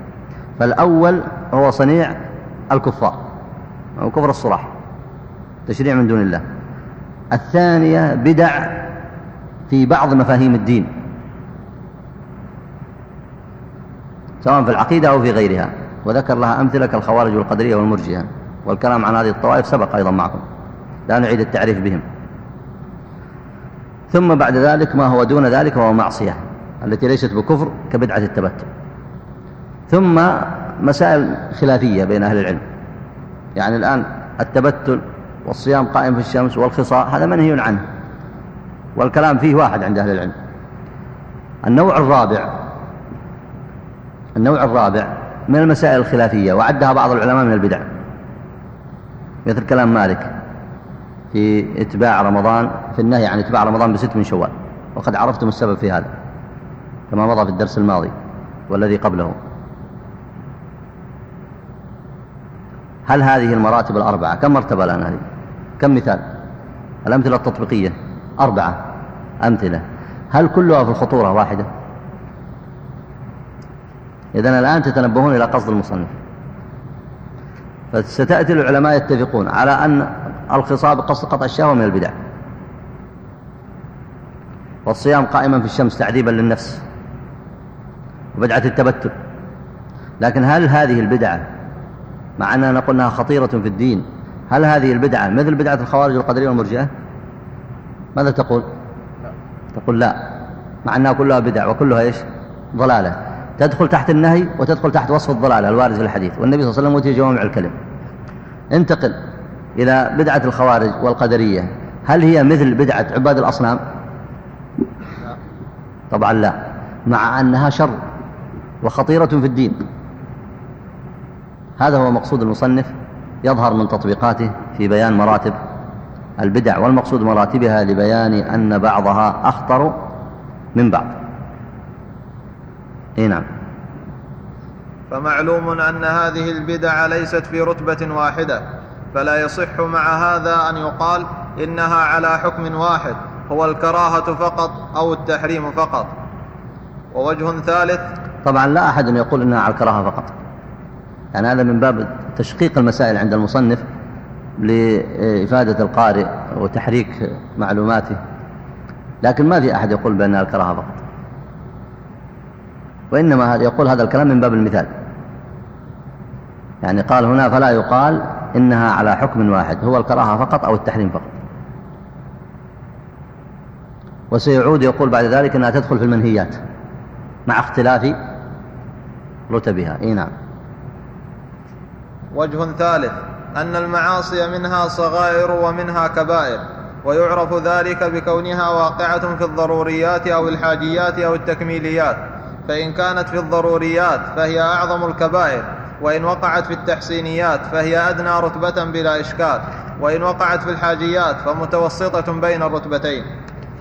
Speaker 1: فالأول هو صنيع الكفار أو كفر الصراح تشريع من دون الله. الثانية بدع في بعض مفاهيم الدين سواء في العقيدة أو في غيرها. وذكر لها أمثلة كالخوارج والقدرية والمرجئة. والكلام عن هذه الطوائف سبق أيضا معكم. لا نعيد التعريف بهم. ثم بعد ذلك ما هو دون ذلك وهو معصية التي ليست بكفر كبدعة التبتل ثم مسائل خلافية بين أهل العلم. يعني الآن التبتل والصيام قائم في الشمس والخصاء هذا منهي عنه. والكلام فيه واحد عند أهل العلم. النوع الرابع النوع الرابع من المسائل الخلافية وعدها بعض العلماء من البدع. مثل كلام مالك في اتباع رمضان في النهي عن اتباع رمضان بست من شوال. وقد عرفتم السبب في هذا كما مضى في الدرس الماضي والذي قبله. هل هذه المراتب الأربعة؟ كم مرتبة الآن هذه؟ كم مثال؟ الأمثلة التطبيقية أربعة أمثلة. هل كلها في الخطورة واحدة؟ إذن الآن تتنبهون إلى قصد المصنف. فستأتي العلماء يتفقون على أن الخصاب قصد قطع الشهوة من البدع. والصيام قائما في الشمس تعذيبا للنفس وبدعة التبتل. لكن هل هذه البدعة مع أننا نقول أنها خطيرة في الدين. هل هذه البدعة مثل بدعة الخوارج والقدرية والمرجئة؟ ماذا تقول؟ تقول لا. مع أنها كلها بدع وكلها إيش؟ ضلالة. تدخل تحت النهي وتدخل تحت وصف الضلالة الوارد في الحديث والنبي صلى الله عليه وسلم وتي جوامع الكلم. انتقل إلى بدعة الخوارج والقدرية. هل هي مثل بدعة عباد الأصنام؟ طبعا لا. مع أنها شر وخطيرة في الدين. هذا هو مقصود المصنف يظهر من تطبيقاته في بيان مراتب البدع والمقصود مراتبها لبيان أن بعضها أخطر من بعض. إي نعم.
Speaker 2: فمعلوم أن هذه البدع ليست في رتبة واحدة فلا يصح مع هذا أن يقال إنها على حكم واحد هو الكراهة فقط أو التحريم فقط. ووجه ثالث
Speaker 1: طبعا لا أحد يقول إنها على الكراهة فقط. يعني هذا من باب تشقيق المسائل عند المصنف لإفادة القارئ وتحريك معلوماته. لكن ما في أحد يقول بأنها الكراهة فقط. وإنما يقول هذا الكلام من باب المثال. يعني قال هنا فلا يقال إنها على حكم واحد هو الكراهة فقط أو التحريم فقط. وسيعود يقول بعد ذلك أنها تدخل في المنهيات مع اختلاف رتبها. إي نعم.
Speaker 2: وجه ثالث أن المعاصي منها صغائر ومنها كبائر ويعرف ذلك بكونها واقعة في الضروريات أو الحاجيات أو التكميليات فإن كانت في الضروريات فهي أعظم الكبائر وإن وقعت في التحسينيات فهي أدنى رتبة بلا إشكال وإن وقعت في الحاجيات فمتوسطة بين الرتبتين.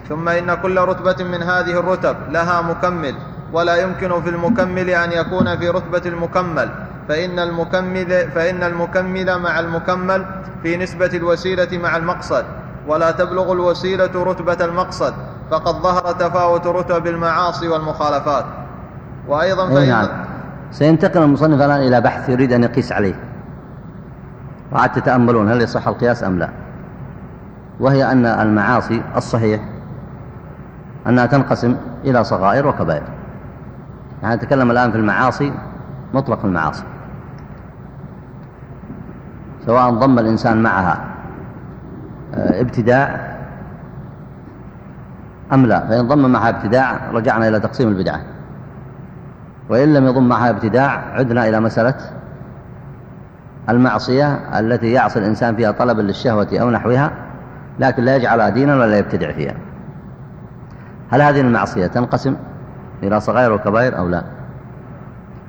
Speaker 2: ثم إن كل رتبة من هذه الرتب لها مكمل ولا يمكن في المكمل أن يكون في رتبة المكمل فإن المكمل, فإن المكمل مع المكمل في نسبة الوسيلة مع المقصد ولا تبلغ الوسيلة رتبة المقصد فقد ظهر تفاوت رتب المعاصي والمخالفات. وأيضا
Speaker 1: فإن نعم. سينتقل المصنف الآن إلى بحث يريد أن يقيس عليه. وعد تتأملون هل يصح القياس أم لا. وهي أن المعاصي الصحيح أنها تنقسم إلى صغائر وكبائر. يعني نتكلم الآن في المعاصي مطلق المعاصي. سواء ضم الإنسان معها آه، ابتداع أم لا؟ فإن ضم معها ابتداع رجعنا إلى تقسيم البدعة. وإن لم يضم معها ابتداع عدنا إلى مسألة المعصية التي يعصي الإنسان فيها طلبا للشهوة أو نحوها لكن لا يجعلها دينا ولا يبتدع فيها. هل هذه المعصية تنقسم إلى صغائر وكبائر أو لا؟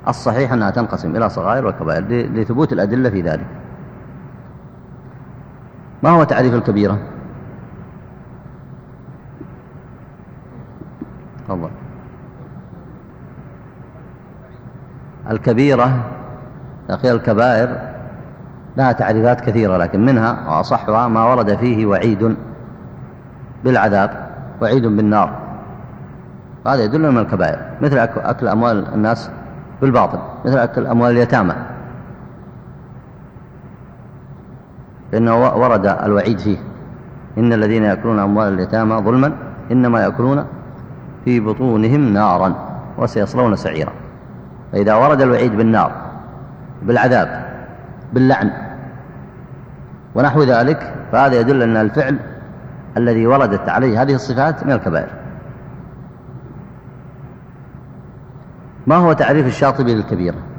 Speaker 1: الصحيح أنها تنقسم إلى صغائر وكبائر لثبوت الأدلة في ذلك. ما هو تعريف الكبيرة؟ تفضل. الكبيرة أخي الكبائر لها تعريفات كثيرة لكن منها وأصحها ما ورد فيه وعيد بالعذاب وعيد بالنار. هذا يدل من الكبائر مثل أكل أموال الناس بالباطل مثل أكل أموال اليتامى. فإنه ورد الوعيد فيه. إن الذين يأكلون أموال اليتامى ظلما إنما يأكلون في بطونهم نارا وسيصلون سعيرا. فإذا ورد الوعيد بالنار بالعذاب باللعن ونحو ذلك فهذا يدل أن الفعل الذي وردت عليه هذه الصفات من الكبائر. ما هو تعريف الشاطبي للكبيرة؟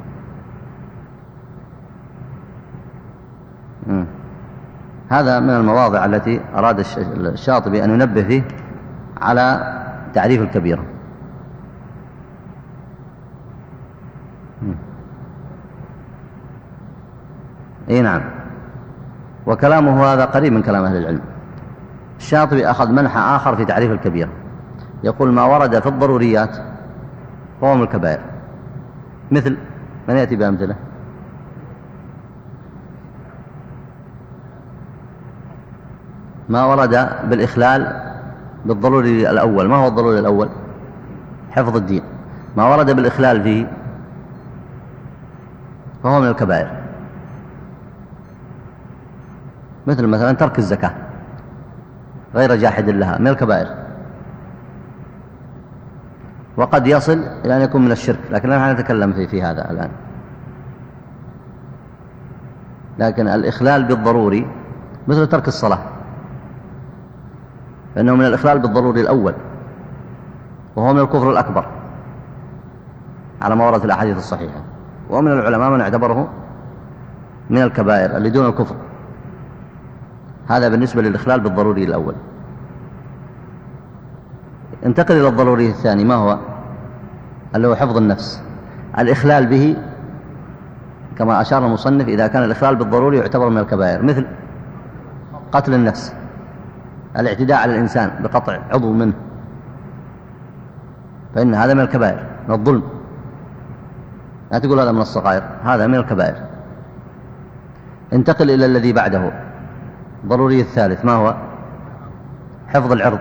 Speaker 1: هذا من المواضع التي أراد الشاطبي أن ينبه فيه على تعريف الكبيرة إي نعم. وكلامه هذا قريب من كلام أهل العلم. الشاطبي أخذ منحى آخر في تعريف الكبيرة يقول ما ورد في الضروريات هو من الكبائر. مثل من يأتي بأمثلة؟ ما ورد بالإخلال بالضروري الأول. ما هو الضروري الأول؟ حفظ الدين. ما ورد بالإخلال فيه فهو من الكبائر. مثل مثلا ترك الزكاة غير جاحد لها من الكبائر. وقد يصل إلى أن يكون من الشرك لكن لا نتكلم في, في هذا الآن. لكن الإخلال بالضروري مثل ترك الصلاة. فإنه من الإخلال بالضروري الأول وهو من الكفر الأكبر على ما ورد الأحاديث الصحيحة. ومن العلماء من اعتبره من الكبائر اللي دون الكفر. هذا بالنسبة للإخلال بالضروري الأول. انتقل إلى الضروري الثاني ما هو؟ اللي هو حفظ النفس. الإخلال به كما أشار المصنف إذا كان الإخلال بالضروري يعتبر من الكبائر مثل قتل النفس. الاعتداء على الإنسان بقطع عضو منه فإن هذا من الكبائر من الظلم. لا تقول هذا من الصغائر هذا من الكبائر. انتقل إلى الذي بعده ضروري الثالث ما هو؟ حفظ العرض.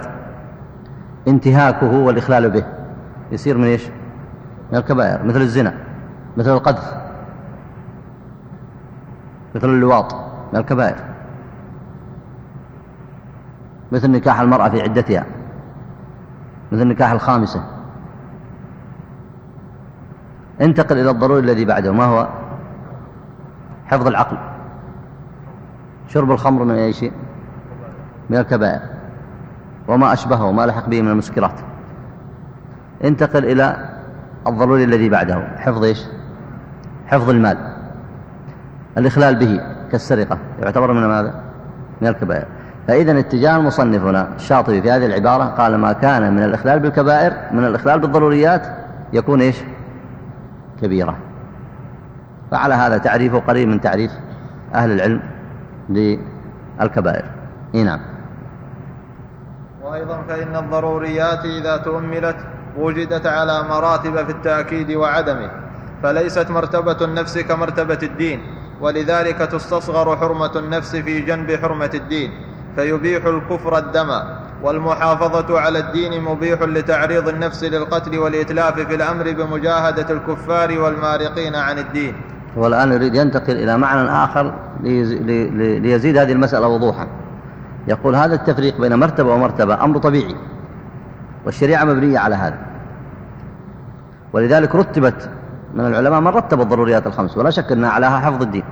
Speaker 1: انتهاكه والإخلال به. يصير من إيش؟ من الكبائر مثل الزنا مثل القذف مثل اللواط من الكبائر. مثل نكاح المرأة في عدتها مثل نكاح الخامسة. انتقل إلى الضروري الذي بعده ما هو؟ حفظ العقل. شرب الخمر من أي شيء؟ من الكبائر. وما أشبهه وما لحق به من المسكرات. انتقل إلى الضروري الذي بعده. حفظ إيش؟ حفظ المال. الإخلال به كالسرقة يعتبر من ماذا؟ من الكبائر. فإذا اتجاه المصنف هنا الشاطبي في هذه العبارة قال ما كان من الإخلال بالكبائر من الإخلال بالضروريات يكون إيش؟ كبيرة. فعلى هذا تعريفه قريب من تعريف أهل العلم للكبائر. نعم.
Speaker 2: وأيضا فإن الضروريات إذا تؤملت وجدت على مراتب في التأكيد وعدمه فليست مرتبة النفس كمرتبة الدين ولذلك تستصغر حرمة النفس في جنب حرمة الدين. فيبيح الكفر الدم والمحافظة على الدين مبيح لتعريض النفس للقتل والإتلاف في الأمر بمجاهدة الكفار والمارقين عن الدين.
Speaker 1: والآن يريد ينتقل إلى معنى آخر ليزيد هذه المسألة وضوحا. يقول هذا التفريق بين مرتبة ومرتبة أمر طبيعي والشريعة مبنية على هذا. ولذلك رتبت من العلماء من رتب الضروريات الخمس ولا شك أن أعلاها حفظ الدين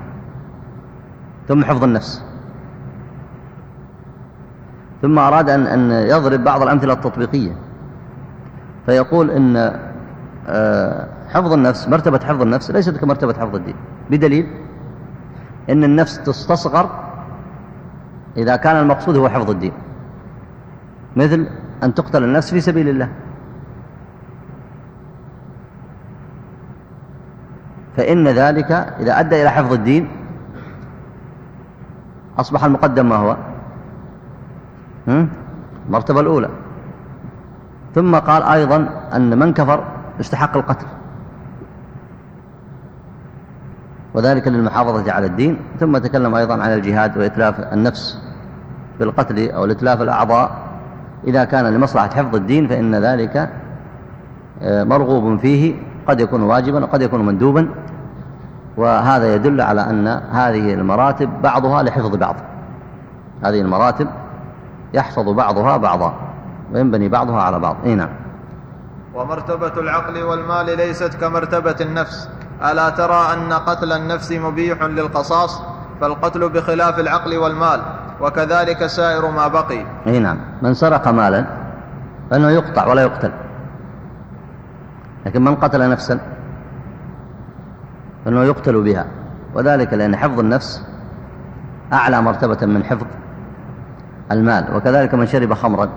Speaker 1: ثم حفظ النفس. ثم أراد أن, أن يضرب بعض الأمثلة التطبيقية. فيقول أن آه، حفظ النفس مرتبة حفظ النفس ليست كمرتبة حفظ الدين. بدليل أن النفس تستصغر إذا كان المقصود هو حفظ الدين. مثل أن تقتل النفس في سبيل الله. فإن ذلك إذا أدى إلى حفظ الدين أصبح المقدم ما هو؟ المرتبة الأولى. ثم قال أيضا أن من كفر استحق القتل. وذلك للمحافظة على الدين. ثم تكلم أيضا عن الجهاد وإتلاف النفس بالقتل أو الإتلاف الأعضاء. إذا كان لمصلحة حفظ الدين فإن ذلك آه، مرغوب فيه قد يكون واجبا وقد يكون مندوبا. وهذا يدل على أن هذه المراتب بعضها لحفظ بعض. هذه المراتب يحفظ بعضها بعضا وينبني بعضها على بعض. اي نعم.
Speaker 2: ومرتبة العقل والمال ليست كمرتبة النفس. ألا ترى أن قتل النفس مبيح للقصاص؟ فالقتل بخلاف العقل والمال وكذلك سائر ما بقي.
Speaker 1: اي نعم. من سرق مالا فإنه يقطع ولا يقتل. لكن من قتل نفسا فإنه يقتل بها. وذلك لأن حفظ النفس أعلى مرتبة من حفظ المال وكذلك من شرب خمرا.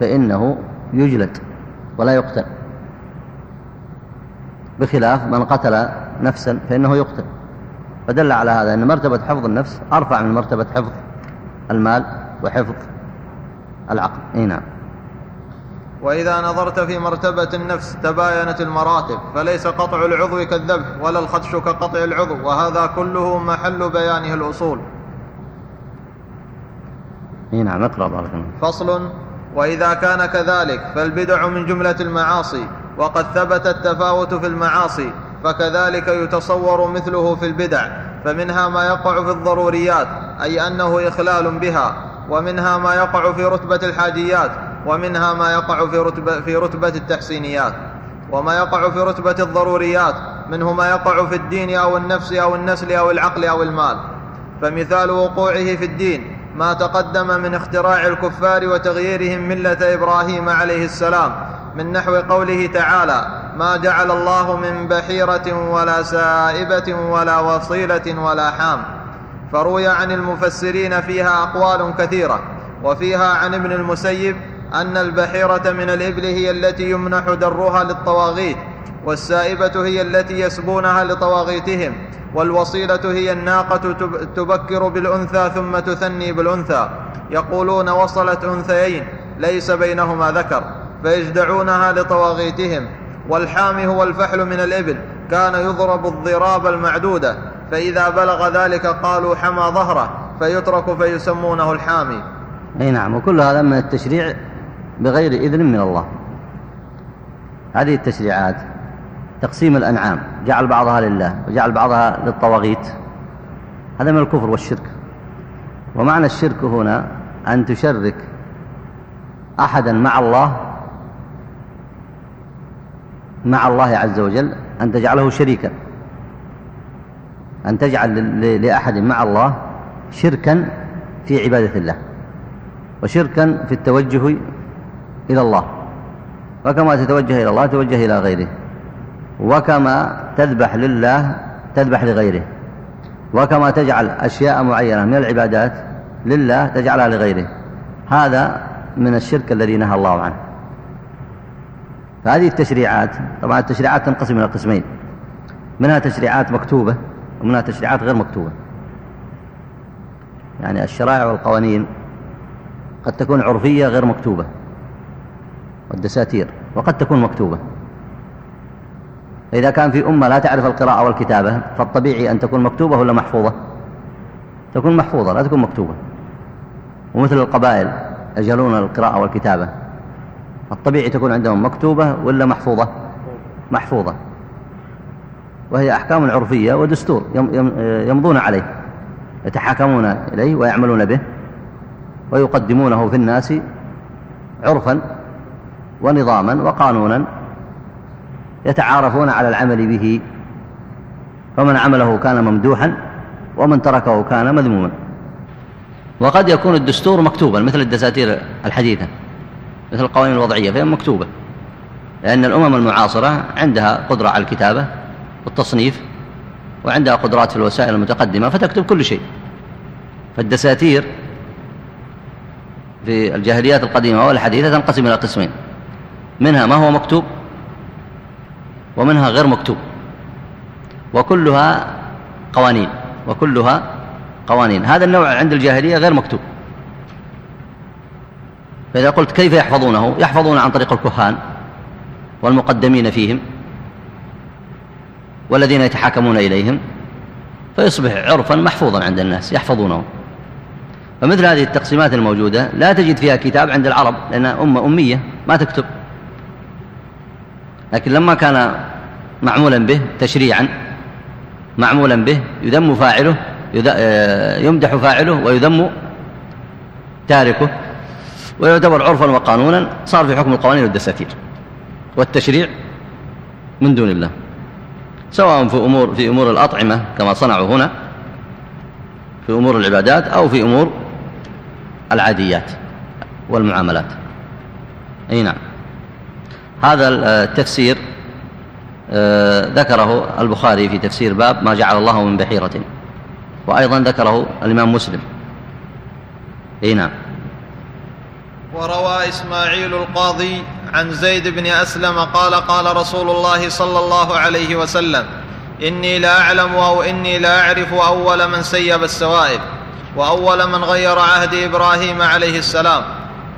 Speaker 1: فإنه يجلد ولا يقتل. بخلاف من قتل نفسا فإنه يقتل. فدل على هذا أن مرتبة حفظ النفس أرفع من مرتبة حفظ المال وحفظ العقل. إي نعم.
Speaker 2: وإذا نظرت في مرتبة النفس تباينت المراتب فليس قطع العضو كالذبح ولا الخدش كقطع العضو وهذا كله محل بيانه الأصول.
Speaker 1: اي نعم اقرأ بارك الله
Speaker 2: فصل وإذا كان كذلك فالبدع من جملة المعاصي وقد ثبت التفاوت في المعاصي فكذلك يتصور مثله في البدع فمنها ما يقع في الضروريات أي أنه إخلال بها ومنها ما يقع في رتبة الحاجيات ومنها ما يقع في رتبة, في رتبة التحسينيات. وما يقع في رتبة الضروريات منه ما يقع في الدين أو النفس أو النسل أو العقل أو المال. فمثال وقوعه في الدين ما تقدم من اختراع الكفار وتغييرهم ملة إبراهيم عليه السلام من نحو قوله تعالى ما جعل الله من بحيرة ولا سائبة ولا وصيلة ولا حام فروي عن المفسرين فيها أقوال كثيرة وفيها عن ابن المسيب أن البحيرة من الإبل هي التي يمنح درها للطواغيت. والسائبة هي التي يسبونها لطواغيتهم والوصيلة هي الناقة تبكر بالأنثى ثم تثني بالأنثى. يقولون وصلت أنثيين ليس بينهما ذكر فيجدعونها لطواغيتهم. والحامي هو الفحل من الإبل كان يضرب الضراب المعدودة. فإذا بلغ ذلك قالوا حمى ظهره فيترك فيسمونه الحامي.
Speaker 1: أي نعم وكل هذا من التشريع بغير إذن من الله. هذه التشريعات تقسيم الأنعام جعل بعضها لله وجعل بعضها للطواغيت. هذا من الكفر والشرك. ومعنى الشرك هنا أن تشرك أحدا مع الله مع الله عز وجل أن تجعله شريكا. أن تجعل لأحد مع الله شركا في عبادة الله وشركا في التوجه إلى الله. وكما تتوجه إلى الله توجه إلى غيره. وكما تذبح لله تذبح لغيره. وكما تجعل أشياء معينة من العبادات لله تجعلها لغيره. هذا من الشرك الذي نهى الله عنه. فهذه التشريعات طبعا التشريعات تنقسم إلى قسمين. منها تشريعات مكتوبة ومنها تشريعات غير مكتوبة. يعني الشرائع والقوانين قد تكون عرفية غير مكتوبة. والدساتير وقد تكون مكتوبة. فإذا كان في أمة لا تعرف القراءة والكتابة فالطبيعي أن تكون مكتوبة ولا محفوظة؟ تكون محفوظة لا تكون مكتوبة. ومثل القبائل يجهلون القراءة والكتابة. الطبيعي تكون عندهم مكتوبة ولا محفوظة؟ محفوظة. وهي أحكام عرفية ودستور يمضون عليه يتحاكمون إليه ويعملون به ويقدمونه في الناس عرفا ونظاما وقانونا يتعارفون على العمل به فمن عمله كان ممدوحا ومن تركه كان مذموما. وقد يكون الدستور مكتوبا مثل الدساتير الحديثة مثل القوانين الوضعية فهي مكتوبة. لأن الأمم المعاصرة عندها قدرة على الكتابة والتصنيف وعندها قدرات في الوسائل المتقدمة فتكتب كل شيء. فالدساتير في الجاهليات القديمة والحديثة تنقسم إلى قسمين. منها ما هو مكتوب ومنها غير مكتوب. وكلها قوانين وكلها قوانين. هذا النوع عند الجاهلية غير مكتوب. فإذا قلت كيف يحفظونه؟ يحفظون عن طريق الكهان والمقدمين فيهم والذين يتحاكمون إليهم فيصبح عرفا محفوظا عند الناس يحفظونه فمثل هذه التقسيمات الموجودة لا تجد فيها كتاب عند العرب لأنها أمة أمية ما تكتب. لكن لما كان معمولا به تشريعا معمولا به يذم فاعله آه، يمدح فاعله ويذم تاركه ويعتبر عرفا وقانونا صار في حكم القوانين والدساتير والتشريع من دون الله. سواء في أمور, في أمور الأطعمة كما صنعوا هنا في أمور العبادات أو في أمور العاديات والمعاملات. أي نعم. هذا التفسير آه، ذكره البخاري في تفسير باب ما جعل الله من بحيرة. وأيضا ذكره الإمام مسلم. أي نعم.
Speaker 2: وروى إسماعيل القاضي عن زيد بن أسلم قال قال رسول الله صلى الله عليه وسلم إني لا أعلم أو إني لا أعرف أول من سيب السوائب وأول من غير عهد إبراهيم عليه السلام.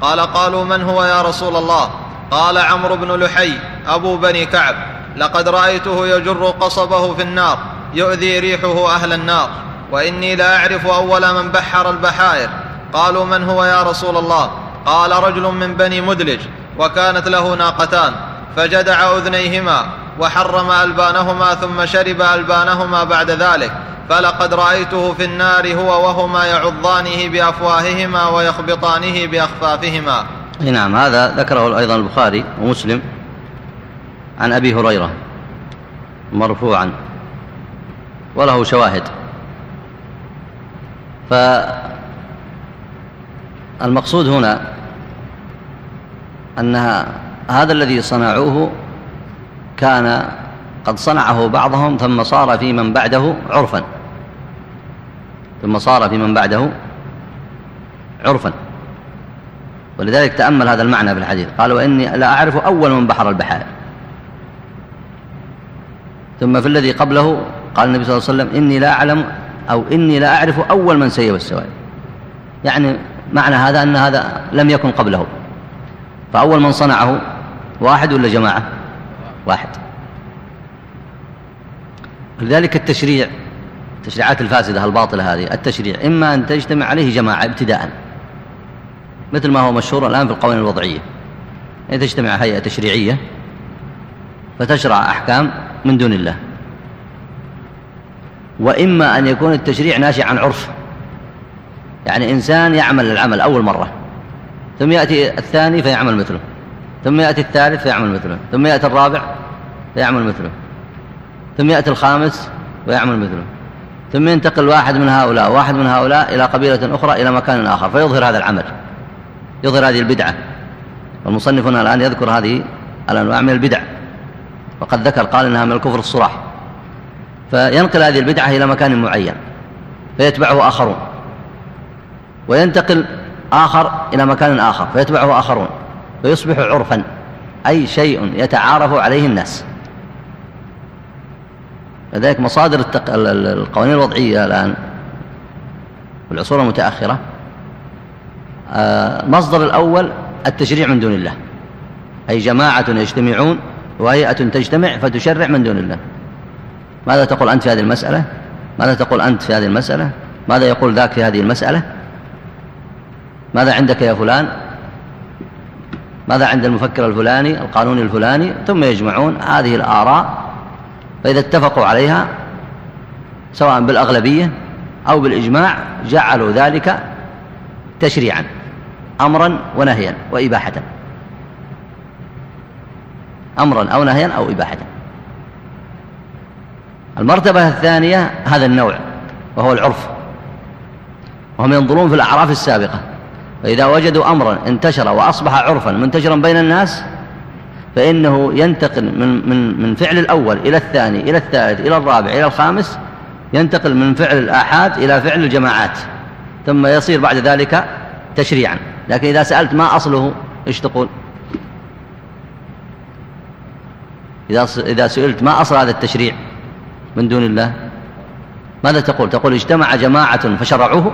Speaker 2: قال قالوا من هو يا رسول الله؟ قال عمرو بن لحي أبو بني كعب لقد رأيته يجر قصبه في النار يؤذي ريحه أهل النار وإني لا أعرف أول من بحر البحائر. قالوا من هو يا رسول الله؟ قال رجل من بني مدلج وكانت له ناقتان فجدع أذنيهما وحرم ألبانهما ثم شرب ألبانهما بعد ذلك فلقد رأيته في النار هو وهما يعضانه بأفواههما ويخبطانه بأخفافهما.
Speaker 1: نعم هذا ذكره أيضا البخاري ومسلم عن أبي هريرة مرفوعا وله شواهد. فالمقصود هنا أنها هذا الذي صنعوه كان قد صنعه بعضهم ثم صار في من بعده عرفا ثم صار في من بعده عرفا. ولذلك تأمل هذا المعنى في الحديث. قال وإني لا أعرف أول من بحر البحائر ثم في الذي قبله قال النبي صلى الله عليه وسلم إني لا أعلم أو إني لا أعرف أول من سيب السوائل يعني معنى هذا أن هذا لم يكن قبله. فأول من صنعه واحد ولا جماعة؟ واحد. لذلك التشريع التشريعات الفاسدة الباطلة هذه التشريع إما أن تجتمع عليه جماعة ابتداء. مثل ما هو مشهور الآن في القوانين الوضعية. يعني تجتمع هيئة تشريعية فتشرع أحكام من دون الله. وإما أن يكون التشريع ناشئ عن عرف. يعني إنسان يعمل العمل أول مرة ثم يأتي الثاني فيعمل مثله ثم يأتي الثالث فيعمل مثله ثم يأتي الرابع فيعمل مثله ثم يأتي الخامس ويعمل مثله ثم ينتقل واحد من هؤلاء واحد من هؤلاء إلى قبيلة أخرى إلى مكان آخر فيظهر هذا العمل. يظهر هذه البدعة. والمصنف هنا الآن يذكر هذه الأنواع من البدع. وقد ذكر قال إنها من الكفر الصراح. فينقل هذه البدعة إلى مكان معين. فيتبعه آخرون. وينتقل آخر إلى مكان آخر. فيتبعه آخرون. فيصبح عرفا. أي شيء يتعارف عليه الناس. لذلك مصادر التق... القوانين الوضعية الآن في العصور المتأخرة آه، الأول التشريع من دون الله. أي جماعة يجتمعون وهيئة تجتمع فتشرع من دون الله. ماذا تقول أنت في هذه المسألة؟ ماذا تقول أنت في هذه المسألة؟ ماذا يقول ذاك في هذه المسألة؟ ماذا عندك يا فلان؟ ماذا عند المفكر الفلاني؟ القانون الفلاني؟ ثم يجمعون هذه الآراء. فإذا اتفقوا عليها سواء بالأغلبية أو بالإجماع جعلوا ذلك تشريعا. أمرا ونهيا وإباحة أمرا أو نهيا أو إباحة المرتبة الثانية هذا النوع وهو العرف. وهم ينظرون في الأعراف السابقة. فإذا وجدوا أمرا انتشر وأصبح عرفا منتشرا بين الناس فإنه ينتقل من, من, من فعل الأول إلى الثاني إلى الثالث إلى الرابع إلى الخامس ينتقل من فعل الآحاد إلى فعل الجماعات. ثم يصير بعد ذلك تشريعا. لكن إذا سألت ما أصله إيش تقول؟ إذا إذا سئلت ما أصل هذا التشريع من دون الله ماذا تقول؟ تقول اجتمع جماعة فشرعوه؟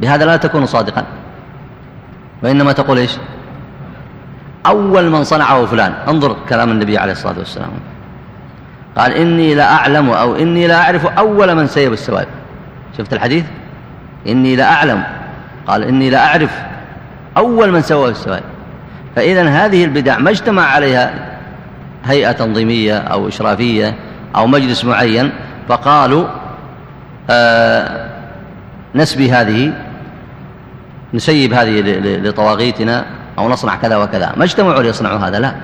Speaker 1: بهذا لا تكون صادقا. وإنما تقول إيش؟ أول من صنعه فلان. انظر كلام النبي عليه الصلاة والسلام. قال إني لا أعلم أو إني لا أعرف أول من سيب السواد. شفت الحديث؟ إني لا أعلم قال إني لا أعرف أول من سوى السواد فإذا هذه البدع ما اجتمع عليها هيئة تنظيمية أو إشرافية أو مجلس معين فقالوا آه نسبي هذه نسيب هذه لطواغيتنا أو نصنع كذا وكذا. ما اجتمعوا ليصنعوا هذا لا.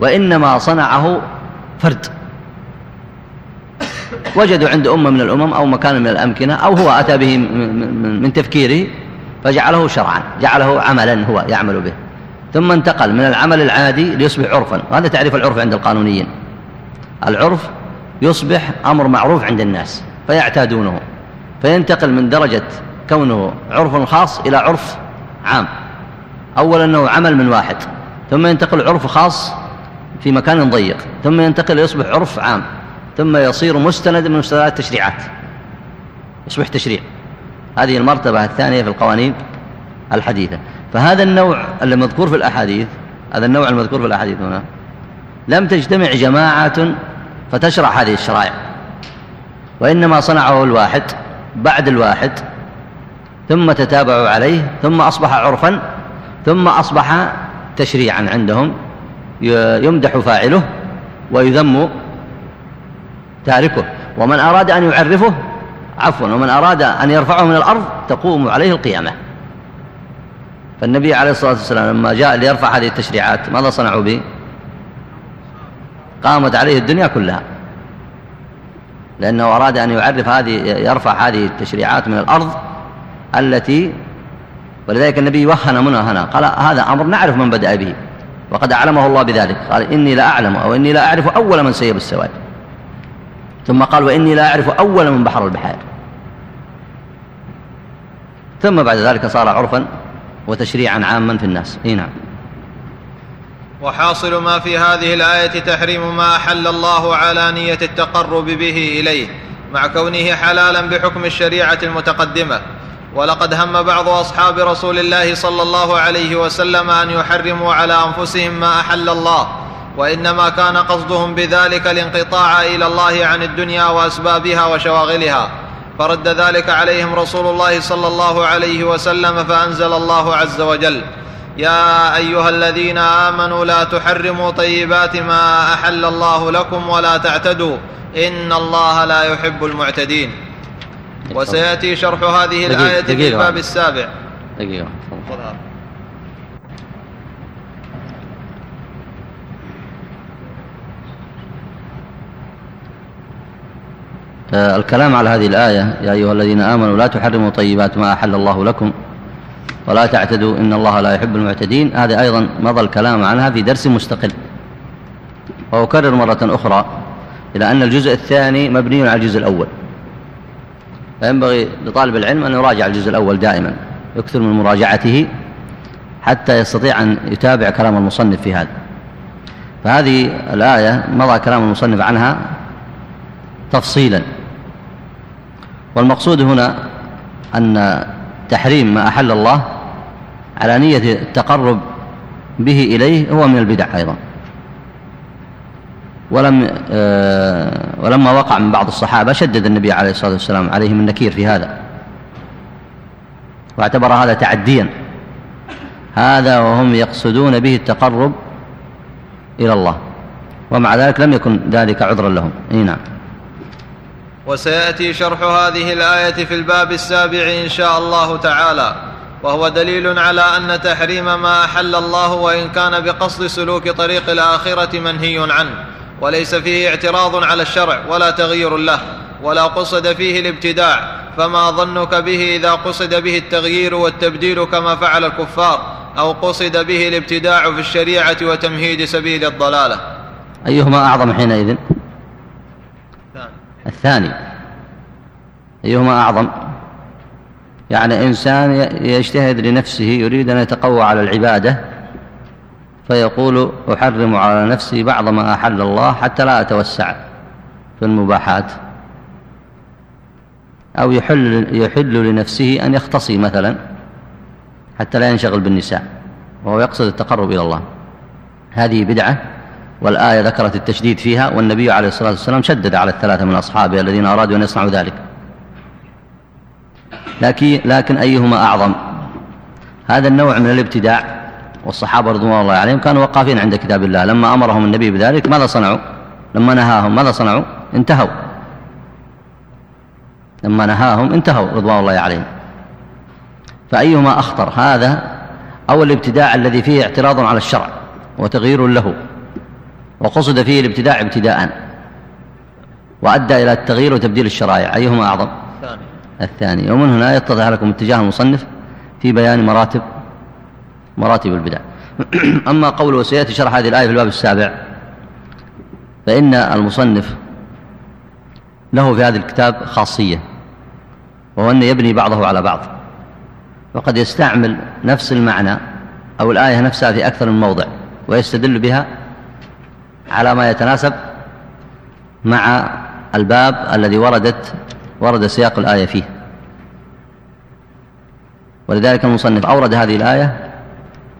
Speaker 1: وإنما صنعه فرد. وجدوا عند أمة من الأمم أو مكان من الأمكنة أو هو أتى به من تفكيره فجعله شرعا جعله عملا هو يعمل به. ثم انتقل من العمل العادي ليصبح عرفا. وهذا تعريف العرف عند القانونيين. العرف يصبح أمر معروف عند الناس فيعتادونه. فينتقل من درجة كونه عرف خاص إلى عرف عام. أولا أنه عمل من واحد ثم ينتقل عرف خاص في مكان ضيق ثم ينتقل يصبح عرف عام. ثم يصير مستند من مستندات التشريعات. يصبح تشريع. هذه المرتبة الثانية في القوانين الحديثة. فهذا النوع المذكور في الأحاديث هذا النوع المذكور في الأحاديث هنا لم تجتمع جماعة فتشرع هذه الشرائع. وإنما صنعه الواحد بعد الواحد ثم تتابعوا عليه ثم أصبح عرفا ثم أصبح تشريعا عندهم يمدح فاعله ويذم تاركه. ومن أراد أن يعرفه عفوا ومن أراد أن يرفعه من الأرض تقوم عليه القيامة. فالنبي عليه الصلاة والسلام لما جاء ليرفع هذه التشريعات ماذا صنعوا به؟ قامت عليه الدنيا كلها. لأنه أراد أن يعرف هذه يرفع هذه التشريعات من الأرض التي ولذلك النبي وهن منها هنا. قال هذا أمر نعرف من بدأ به. وقد أعلمه الله بذلك. قال إني لا أعلم أو إني لا أعرف أول من سيب السواد. ثم قال وإني لا أعرف أول من بحر البحار. ثم بعد ذلك صار عرفا وتشريعا عاما في الناس. إي نعم.
Speaker 2: وحاصل ما في هذه الآية تحريم ما أحل الله على نية التقرب به إليه مع كونه حلالا بحكم الشريعة المتقدمة. ولقد هم بعض أصحاب رسول الله صلى الله عليه وسلم أن يحرموا على أنفسهم ما أحل الله. وإنما كان قصدهم بذلك الانقطاع إلى الله عن الدنيا وأسبابها وشواغلها. فرد ذلك عليهم رسول الله صلى الله عليه وسلم فأنزل الله عز وجل يا أيها الذين آمنوا لا تحرموا طيبات ما أحل الله لكم ولا تعتدوا. إن الله لا يحب المعتدين. وسيأتي شرح هذه الآية في الباب السابع.
Speaker 1: دقيقة. الكلام على هذه الآية يا أيها الذين آمنوا لا تحرموا طيبات ما أحل الله لكم ولا تعتدوا إن الله لا يحب المعتدين. هذه أيضا مضى الكلام عنها في درس مستقل. وأكرر مرة أخرى إلى أن الجزء الثاني مبني على الجزء الأول. فينبغي لطالب العلم أن يراجع الجزء الأول دائما يكثر من مراجعته حتى يستطيع أن يتابع كلام المصنف في هذا. فهذه الآية مضى كلام المصنف عنها تفصيلا. والمقصود هنا أن تحريم ما أحل الله على نية التقرب به إليه هو من البدع أيضا. ولم آه، ولما وقع من بعض الصحابة شدد النبي عليه الصلاة والسلام عليهم النكير في هذا. واعتبر هذا تعديا. هذا وهم يقصدون به التقرب إلى الله. ومع ذلك لم يكن ذلك عذرا لهم. إي نعم.
Speaker 2: وسيأتي شرح هذه الآية في الباب السابع إن شاء الله تعالى وهو دليل على أن تحريم ما أحل الله وإن كان بقصد سلوك طريق الآخرة منهي عنه وليس فيه اعتراض على الشرع ولا تغيير له ولا قصد فيه الابتداع فما ظنك به إذا قصد به التغيير والتبديل كما فعل الكفار أو قصد به الابتداع في الشريعة وتمهيد سبيل الضلالة.
Speaker 1: أيهما أعظم حينئذ؟ الثاني. أيهما أعظم؟ يعني إنسان يجتهد لنفسه يريد أن يتقوى على العبادة فيقول أحرم على نفسي بعض ما أحل الله حتى لا أتوسع في المباحات. أو يحل, يحل لنفسه أن يختصي مثلا حتى لا ينشغل بالنساء وهو يقصد التقرب إلى الله. هذه بدعة والآية ذكرت التشديد فيها والنبي عليه الصلاة والسلام شدد على الثلاثة من أصحابه الذين أرادوا أن يصنعوا ذلك. لكن, لكن أيهما أعظم؟ هذا النوع من الابتداع والصحابة رضوان الله عليهم كانوا وقافين عند كتاب الله. لما أمرهم النبي بذلك ماذا صنعوا؟ لما نهاهم ماذا صنعوا؟ انتهوا. لما نهاهم انتهوا رضوان الله عليهم. فأيهما أخطر؟ هذا أو الابتداع الذي فيه اعتراض على الشرع وتغيير له. وقصد فيه الابتداع ابتداء. وأدى إلى التغيير وتبديل الشرائع. أيهما أعظم؟ الثاني. الثاني. ومن هنا يتضح لكم اتجاه المصنف في بيان مراتب مراتب البدع. <clears throat> أما قوله وسيأتي شرح هذه الآية في الباب السابع فإن المصنف له في هذا الكتاب خاصية وهو أن يبني بعضه على بعض. وقد يستعمل نفس المعنى أو الآية نفسها في أكثر من موضع ويستدل بها على ما يتناسب مع الباب الذي وردت ورد سياق الآية فيه. ولذلك المصنف أورد هذه الآية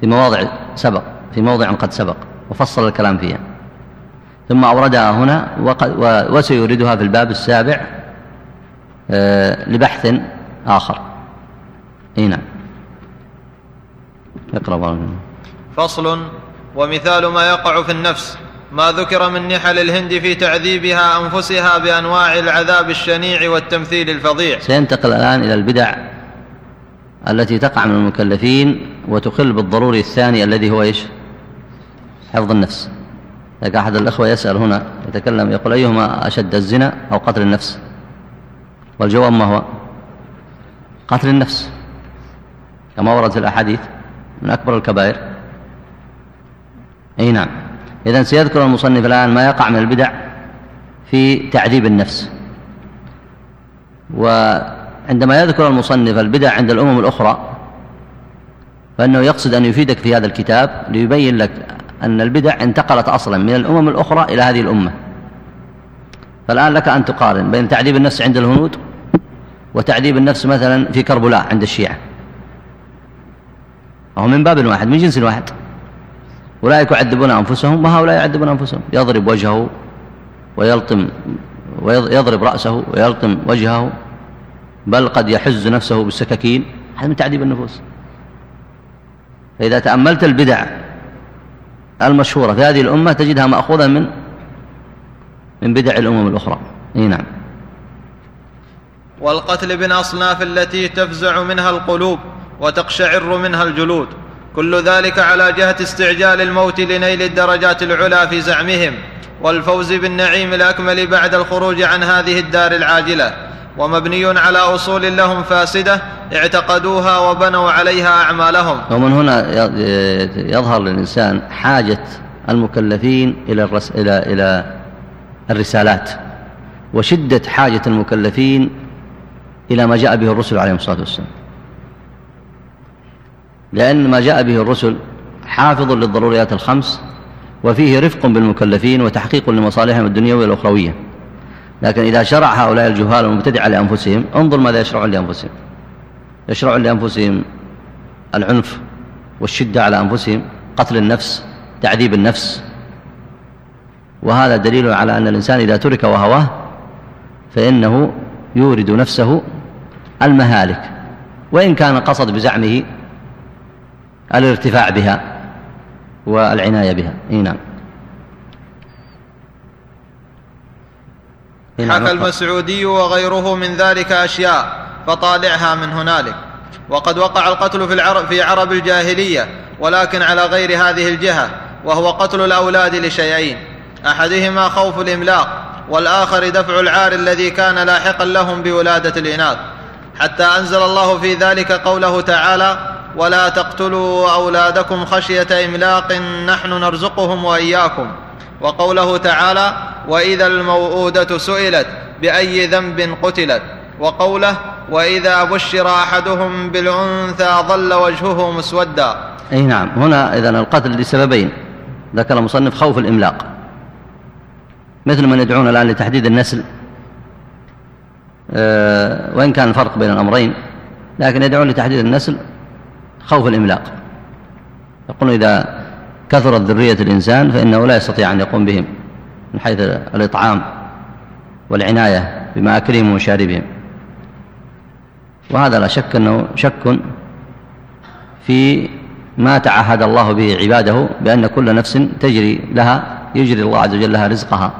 Speaker 1: في مواضع سبق في موضع قد سبق وفصل الكلام فيها. ثم أوردها هنا وسيوردها في الباب السابع آه، لبحث آخر. أي نعم. اقرأ
Speaker 2: فصل ومثال ما يقع في النفس. ما ذكر من نحل الهند في تعذيبها أنفسها بأنواع العذاب الشنيع والتمثيل الفظيع.
Speaker 1: سينتقل الآن إلى البدع التي تقع من المكلفين وتخل بالضروري الثاني الذي هو إيش؟ حفظ النفس. لك أحد الأخوة يسأل هنا يتكلم يقول أيهما أشد الزنا أو قتل النفس؟ والجواب ما هو؟ قتل النفس. كما ورد في الأحاديث من أكبر الكبائر. أي نعم. إذا سيذكر المصنف الآن ما يقع من البدع في تعذيب النفس. وعندما يذكر المصنف البدع عند الأمم الأخرى فإنه يقصد أن يفيدك في هذا الكتاب ليبين لك أن البدع انتقلت أصلا من الأمم الأخرى إلى هذه الأمة. فالآن لك أن تقارن بين تعذيب النفس عند الهنود وتعذيب النفس مثلا في كربلاء عند الشيعة. وهو من باب واحد من جنس واحد. أولئك يعذبون أنفسهم وهؤلاء يعذبون أنفسهم؟ يضرب وجهه ويلطم ويضرب رأسه ويلطم وجهه بل قد يحز نفسه بالسكاكين. هذا من تعذيب النفوس. فإذا تأملت البدع المشهورة في هذه الأمة تجدها مأخوذة من من بدع الأمم الأخرى. إي نعم.
Speaker 2: والقتل بالأصناف التي تفزع منها القلوب وتقشعر منها الجلود. كل ذلك على جهة استعجال الموت لنيل الدرجات العلى في زعمهم والفوز بالنعيم الأكمل بعد الخروج عن هذه الدار العاجلة. ومبني على أصول لهم فاسدة اعتقدوها وبنوا عليها أعمالهم.
Speaker 1: ومن هنا يظهر للإنسان حاجة المكلفين إلى الرس... إلى إلى الرسالات وشدة حاجة المكلفين إلى ما جاء به الرسل عليهم الصلاة والسلام. لأن ما جاء به الرسل حافظ للضروريات الخمس وفيه رفق بالمكلفين وتحقيق لمصالحهم الدنيوية والاخرويه لكن إذا شرع هؤلاء الجهال المبتدع لأنفسهم انظر ماذا يشرعون لأنفسهم. يشرعون لأنفسهم العنف والشدة على أنفسهم قتل النفس تعذيب النفس. وهذا دليل على أن الإنسان إذا ترك وهواه فإنه يورد نفسه المهالك. وإن كان قصد بزعمه الارتفاع بها والعناية بها. إيه نعم.
Speaker 2: حكى المسعودي وغيره من ذلك أشياء فطالعها من هنالك. وقد وقع القتل في العرب, في عرب الجاهلية ولكن على غير هذه الجهة وهو قتل الأولاد لشيئين أحدهما خوف الإملاق والآخر دفع العار الذي كان لاحقا لهم بولادة الإناث. حتى أنزل الله في ذلك قوله تعالى ولا تقتلوا أولادكم خشية إملاق نحن نرزقهم وإياكم. وقوله تعالى وإذا الموءودة سئلت بأي ذنب قتلت. وقوله وإذا بشر أحدهم بالأنثى ظل وجهه مسودا.
Speaker 1: أي نعم. هنا اذا القتل لسببين. ذكر المصنف خوف الإملاق. مثل من يدعون الآن لتحديد النسل. أه وإن كان الفرق بين الأمرين. لكن يدعون لتحديد النسل. خوف الإملاق. يقولون إذا كثرت ذرية الإنسان فإنه لا يستطيع أن يقوم بهم من حيث الإطعام والعناية بمآكلهم ومشاربهم وهذا لا شك أنه شك في ما تعهد الله به عباده بأن كل نفس تجري لها يجري الله عز وجل لها رزقها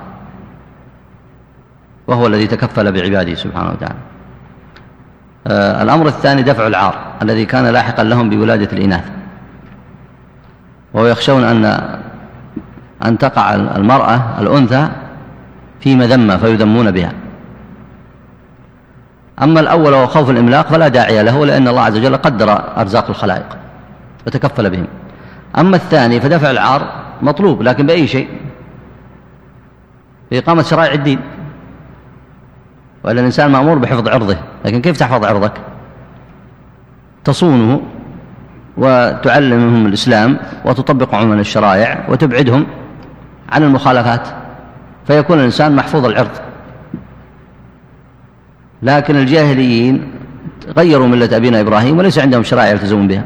Speaker 1: وهو الذي تكفل بعباده سبحانه وتعالى. الأمر الثاني دفع العار الذي كان لاحقا لهم بولادة الإناث. وهو يخشون أن أن تقع المرأة الأنثى في مذمة فيذمون بها. أما الأول وهو خوف الإملاق فلا داعي له لأن الله عز وجل قدر أرزاق الخلائق وتكفل بهم. أما الثاني فدفع العار مطلوب لكن بأي شيء بإقامة شرائع الدين. وإلا الإنسان مأمور بحفظ عرضه. لكن كيف تحفظ عرضك؟ تصونه وتعلمهم الإسلام وتطبق عموما الشرائع وتبعدهم عن المخالفات. فيكون الإنسان محفوظ العرض. لكن الجاهليين غيروا ملة أبينا إبراهيم وليس عندهم شرائع يلتزمون بها.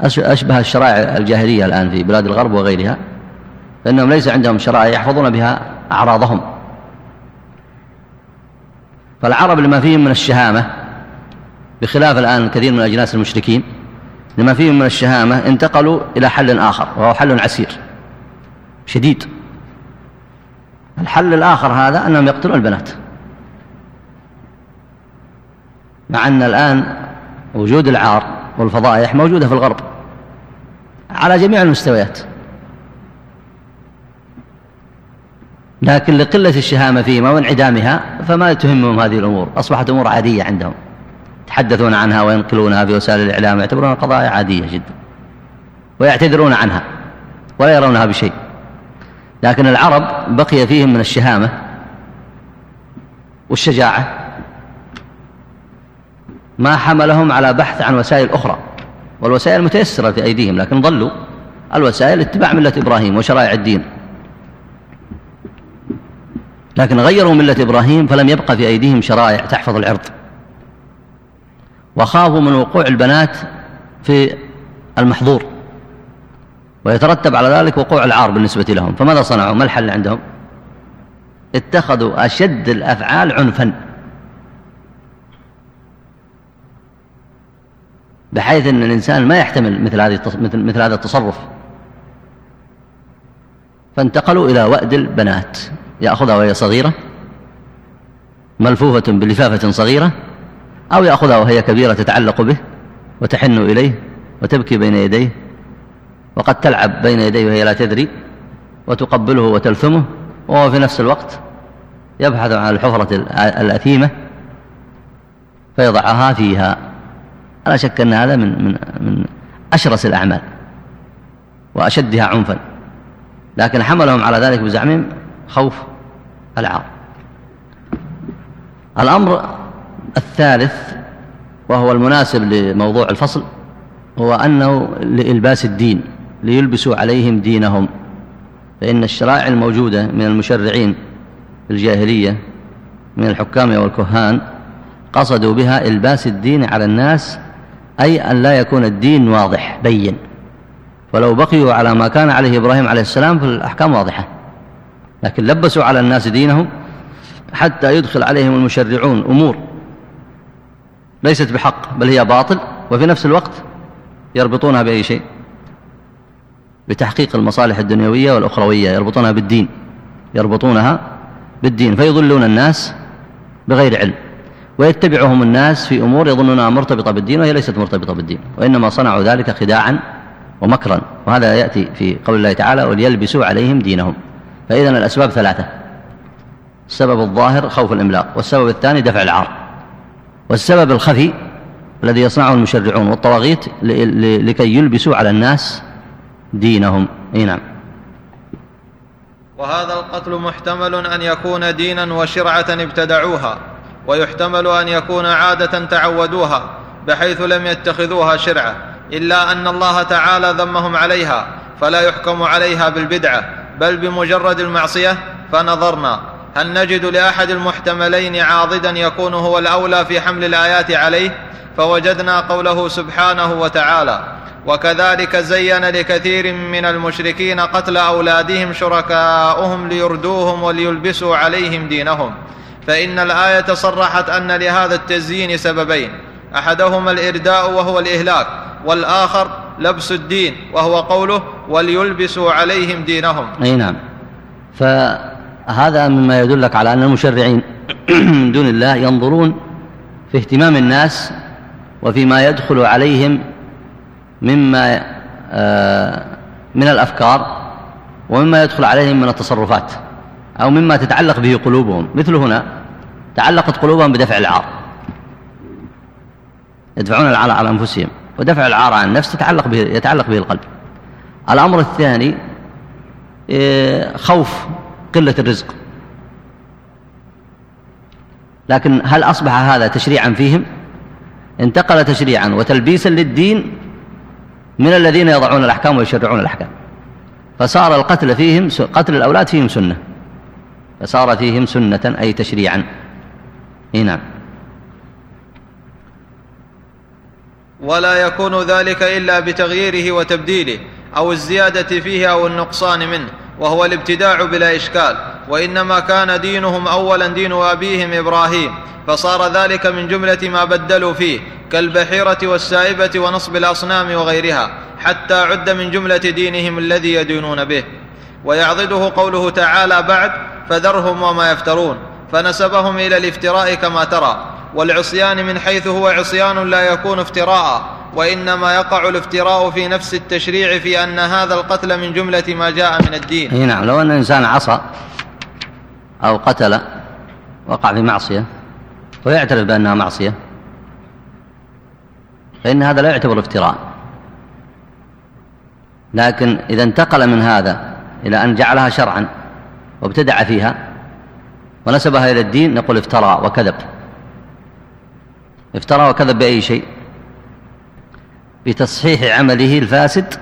Speaker 1: أشبه الشرائع الجاهلية الآن في بلاد الغرب وغيرها. فإنهم ليس عندهم شرائع يحفظون بها أعراضهم. فالعرب لما فيهم من الشهامة بخلاف الآن كثير من أجناس المشركين لما فيهم من الشهامة انتقلوا إلى حل آخر وهو حل عسير شديد. الحل الآخر هذا أنهم يقتلون البنات. مع أن الآن وجود العار والفضائح موجودة في الغرب على جميع المستويات. لكن لقلة الشهامة فيهما وانعدامها فما تهمهم هذه الأمور. أصبحت أمور عادية عندهم. يتحدثون عنها وينقلونها في وسائل الإعلام يعتبرونها قضايا عادية جدا. ويعتذرون عنها ولا يرونها بشيء. لكن العرب بقي فيهم من الشهامة والشجاعة ما حملهم على بحث عن وسائل أخرى. والوسائل متيسرة في أيديهم لكن ضلوا. الوسائل اتباع ملة إبراهيم وشرائع الدين. لكن غيروا ملة إبراهيم فلم يبقى في أيديهم شرائع تحفظ العرض. وخافوا من وقوع البنات في المحظور. ويترتب على ذلك وقوع العار بالنسبة لهم. فماذا صنعوا؟ ما الحل عندهم؟ اتخذوا أشد الأفعال عنفا. بحيث أن الإنسان ما يحتمل مثل, هذه مثل, مثل هذا التصرف. فانتقلوا إلى وأد البنات. يأخذها وهي صغيرة؟ ملفوفة بلفافة صغيرة؟ أو يأخذها وهي كبيرة تتعلق به وتحن إليه وتبكي بين يديه؟ وقد تلعب بين يديه وهي لا تدري وتقبله وتلثمه وهو في نفس الوقت يبحث عن الحفرة الأثيمة فيضعها فيها. لا شك أن هذا من, من, من أشرس الأعمال وأشدها عنفا. لكن حملهم على ذلك بزعمهم خوف. العار الأمر الثالث وهو المناسب لموضوع الفصل هو أنه لإلباس الدين ليلبسوا عليهم دينهم. فإن الشرائع الموجودة من المشرعين في الجاهلية من الحكام والكهان قصدوا بها إلباس الدين على الناس أي أن لا يكون الدين واضح بين. ولو بقيوا على ما كان عليه إبراهيم عليه السلام في الأحكام واضحة. لكن لبسوا على الناس دينهم حتى يدخل عليهم المشرعون أمور ليست بحق بل هي باطل وفي نفس الوقت يربطونها بأي شيء؟ بتحقيق المصالح الدنيوية والأخروية يربطونها بالدين يربطونها بالدين فيضلون الناس بغير علم ويتبعهم الناس في أمور يظنونها مرتبطة بالدين وهي ليست مرتبطة بالدين وإنما صنعوا ذلك خداعا ومكرا وهذا يأتي في قول الله تعالى وليلبسوا عليهم دينهم. فإذا الأسباب ثلاثة. السبب الظاهر خوف الإملاق والسبب الثاني دفع العار. والسبب الخفي الذي يصنعه المشرعون والطواغيت لكي يلبسوا على الناس دينهم. إي نعم.
Speaker 2: وهذا القتل محتمل أن يكون دينا وشرعة ابتدعوها ويحتمل أن يكون عادة تعودوها بحيث لم يتخذوها شرعة إلا أن الله تعالى ذمهم عليها فلا يحكم عليها بالبدعة. بل بمجرد المعصية فنظرنا هل نجد لأحد المحتملين عاضدا يكون هو الأولى في حمل الآيات عليه؟ فوجدنا قوله سبحانه وتعالى وكذلك زين لكثير من المشركين قتل أولادهم شركاؤهم ليردوهم وليلبسوا عليهم دينهم. فإن الآية صرحت أن لهذا التزيين سببين أحدهما الإرداء وهو الإهلاك والآخر لبس الدين وهو قوله وليلبسوا عليهم دينهم.
Speaker 1: أي نعم. فهذا مما يدلك على أن المشرعين من <clears throat> دون الله ينظرون في اهتمام الناس وفيما يدخل عليهم مما آه، من الأفكار ومما يدخل عليهم من التصرفات أو مما تتعلق به قلوبهم. مثل هنا تعلقت قلوبهم بدفع العار. يدفعون العار على أنفسهم. ودفع العار عن النفس تتعلق به يتعلق به القلب. الأمر الثاني آه، خوف قلة الرزق. لكن هل أصبح هذا تشريعا فيهم؟ انتقل تشريعا وتلبيسا للدين من الذين يضعون الأحكام ويشرعون الأحكام. فصار القتل فيهم قتل الأولاد فيهم سنة. فصار فيهم سنة أي تشريعا. نعم.
Speaker 2: ولا يكون ذلك إلا بتغييره وتبديله أو الزيادة فيه أو النقصان منه وهو الابتداع بلا إشكال. وإنما كان دينهم أولا دين أبيهم إبراهيم فصار ذلك من جملة ما بدلوا فيه كالبحيرة والسائبة ونصب الأصنام وغيرها حتى عد من جملة دينهم الذي يدينون به. ويعضده قوله تعالى بعد فذرهم وما يفترون. فنسبهم إلى الافتراء كما ترى. والعصيان من حيث هو عصيان لا يكون افتراء وإنما يقع الافتراء في نفس التشريع في أن هذا القتل من جملة ما جاء من الدين.
Speaker 1: إي نعم لو أن الانسان عصى أو قتل وقع في معصية ويعترف بأنها معصية فإن هذا لا يعتبر افتراء. لكن إذا انتقل من هذا إلى أن جعلها شرعا وابتدع فيها ونسبها إلى الدين نقول افترى وكذب. افترى وكذب بأي شيء بتصحيح عمله الفاسد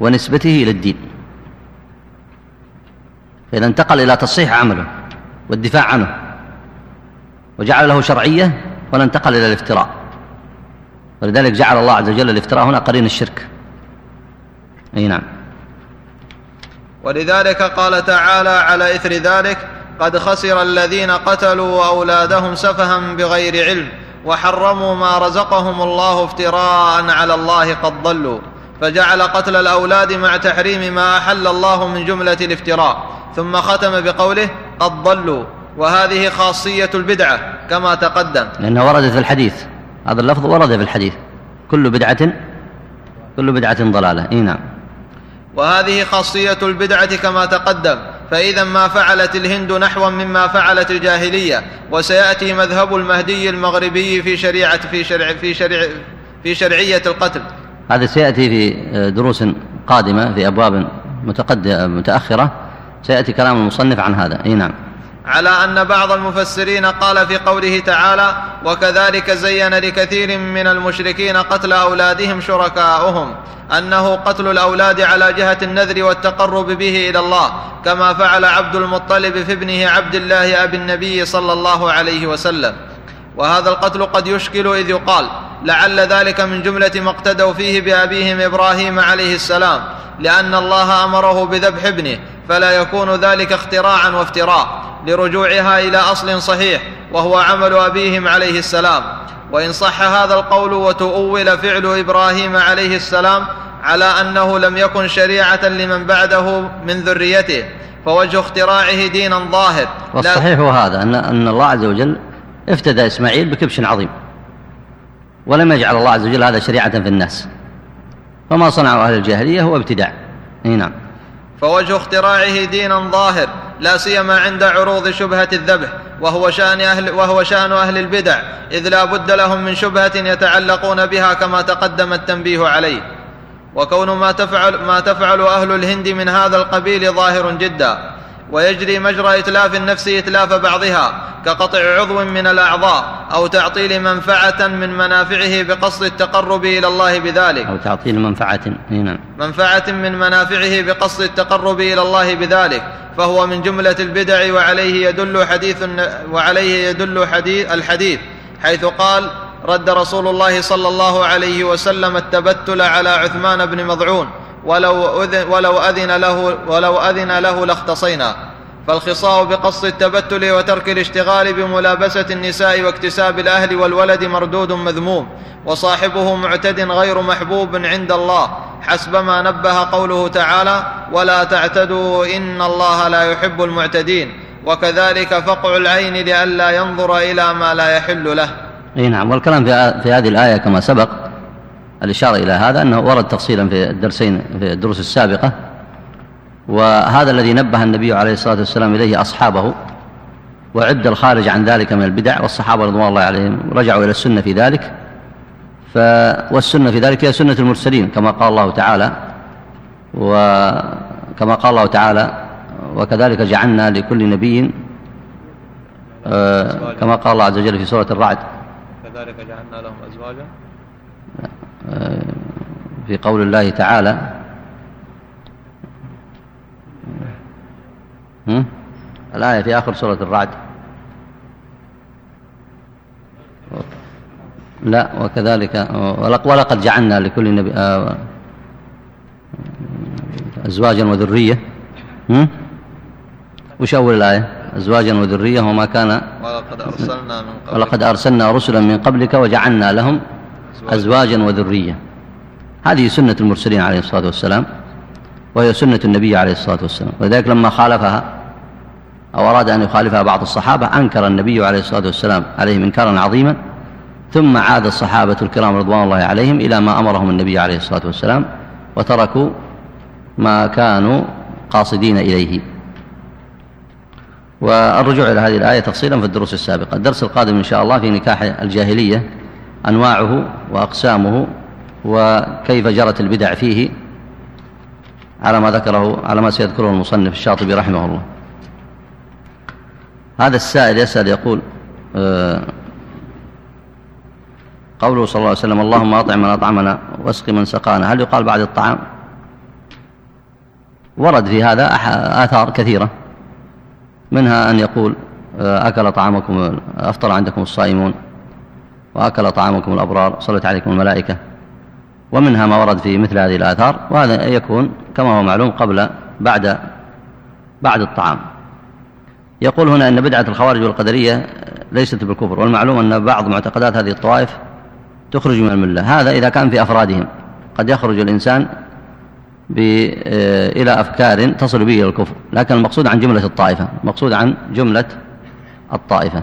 Speaker 1: ونسبته إلى الدين. فإذا انتقل إلى تصحيح عمله والدفاع عنه وجعل له شرعية ولا انتقل إلى الافتراء. ولذلك جعل الله عز وجل الافتراء هنا قرين الشرك. أي نعم.
Speaker 2: ولذلك قال تعالى على إثر ذلك قد خسر الذين قتلوا أولادهم سفها بغير علم. وحرموا ما رزقهم الله افتراء على الله قد ضلوا فجعل قتل الأولاد مع تحريم ما أحل الله من جملة الافتراء ثم ختم بقوله قد ضلوا وهذه خاصية البدعة كما تقدم.
Speaker 1: لأنها وردت في الحديث هذا اللفظ ورد في الحديث كل بدعة كل بدعة ضلالة إي نعم.
Speaker 2: وهذه خاصية البدعة كما تقدم. فإذا ما فعلت الهند نحوا مما فعلت الجاهلية وسيأتي مذهب المهدي المغربي في شريعه في شرع في شرع في شرعية القتل.
Speaker 1: هذا سيأتي في دروس قادمة في أبواب متأخرة. سيأتي كلام المصنف عن هذا. إي نعم.
Speaker 2: على أن بعض المفسرين قال في قوله تعالى وكذلك زين لكثير من المشركين قتل أولادهم شركاؤهم أنه قتل الأولاد على جهة النذر والتقرب به إلى الله كما فعل عبد المطلب في ابنه عبد الله أبي النبي صلى الله عليه وسلم. وهذا القتل قد يشكل إذ يقال لعل ذلك من جملة ما اقتدوا فيه بأبيهم إبراهيم عليه السلام لأن الله أمره بذبح ابنه فلا يكون ذلك اختراعا وافتراء لرجوعها إلى أصل صحيح وهو عمل أبيهم عليه السلام. وإن صح هذا القول وتؤول فعل إبراهيم عليه السلام على أنه لم يكن شريعة لمن بعده من ذريته فوجه اختراعه دينا ظاهر.
Speaker 1: والصحيح هو هذا ان أن الله عز وجل افتدى إسماعيل بكبش عظيم. ولم يجعل الله عز وجل هذا شريعة في الناس. فما صنعه أهل الجاهلية هو ابتداع. نعم.
Speaker 2: فوجه اختراعه دينا ظاهر لا سيما عند عروض شبهة الذبح وهو شأن أهل, وهو شأن أهل البدع إذ لا بد لهم من شبهة يتعلقون بها كما تقدم التنبيه عليه. وكون ما تفعل, ما تفعل أهل الهند من هذا القبيل ظاهر جدا. ويجري مجرى إتلاف النفس إتلاف بعضها كقطع عضو من الأعضاء أو تعطيل منفعة من منافعه بقصد التقرب إلى الله بذلك.
Speaker 1: أو تعطيل منفعة
Speaker 2: نعم منفعة من منافعه بقصد التقرب إلى الله بذلك. فهو من جملة البدع وعليه يدل حديث وعليه يدل حديث الحديث حيث قال رد رسول الله صلى الله عليه وسلم التبتل على عثمان بن مضعون. ولو أذن, ولو أذن له ولو أذن له لاختصينا. فالخصاء بقصد التبتل وترك الاشتغال بملابسة النساء واكتساب الأهل والولد مردود مذموم وصاحبه معتد غير محبوب عند الله. حسب ما نبه قوله تعالى ولا تعتدوا إن الله لا يحب المعتدين وكذلك فقع العين لئلا ينظر إلى ما لا يحل له.
Speaker 1: إي نعم والكلام في هذه الآية كما سبق الإشارة إلى هذا أنه ورد تفصيلا في الدرسين في الدروس السابقة وهذا الذي نبه النبي عليه الصلاة والسلام إليه أصحابه وعد الخارج عن ذلك من البدع والصحابة رضوان الله عليهم رجعوا إلى السنة في ذلك. ف والسنة في ذلك هي سنة المرسلين كما قال الله تعالى وكما قال الله تعالى وكذلك جعلنا لكل نبي آه، كما قال الله عز وجل في سورة الرعد.
Speaker 2: كذلك جعلنا لهم أزواجا.
Speaker 1: في قول الله تعالى الآية في آخر سورة الرعد. لا وكذلك ولقد جعلنا لكل نبي آه، أزواجا وذرية. وش أول الآية؟ أزواجا وذرية وما كان
Speaker 2: ولقد أرسلنا من قبلك.
Speaker 1: ولقد أرسلنا رسلا من قبلك وجعلنا لهم أزواجا. وذرية. هذه سنة المرسلين عليه الصلاة والسلام وهي سنة النبي عليه الصلاة والسلام. ولذلك لما خالفها أو أراد أن يخالفها بعض الصحابة أنكر النبي عليه الصلاة والسلام عليهم إنكارا عظيما ثم عاد الصحابة الكرام رضوان الله عليهم إلى ما أمرهم النبي عليه الصلاة والسلام وتركوا ما كانوا قاصدين إليه. والرجوع إلى هذه الآية تفصيلا في الدروس السابقة. الدرس القادم إن شاء الله في نكاح الجاهلية. أنواعه وأقسامه وكيف جرت البدع فيه على ما ذكره على ما سيذكره المصنف الشاطبي رحمه الله. هذا السائل يسأل يقول آه، قوله صلى الله عليه وسلم اللهم أطعم من أطعمنا واسق من سقانا. هل يقال بعد الطعام؟ ورد في هذا آثار كثيرة منها أن يقول آه، أكل طعامكم أفطر عندكم الصائمون. وأكل طعامكم الأبرار صلت عليكم الملائكة. ومنها ما ورد في مثل هذه الآثار وهذا يكون كما هو معلوم قبل بعد بعد الطعام. يقول هنا أن بدعة الخوارج والقدرية ليست بالكفر والمعلوم أن بعض معتقدات هذه الطوائف تخرج من الملة. هذا إذا كان في أفرادهم قد يخرج الإنسان آه، إلى أفكار تصل به إلى الكفر. لكن المقصود عن جملة الطائفة المقصود عن جملة الطائفة.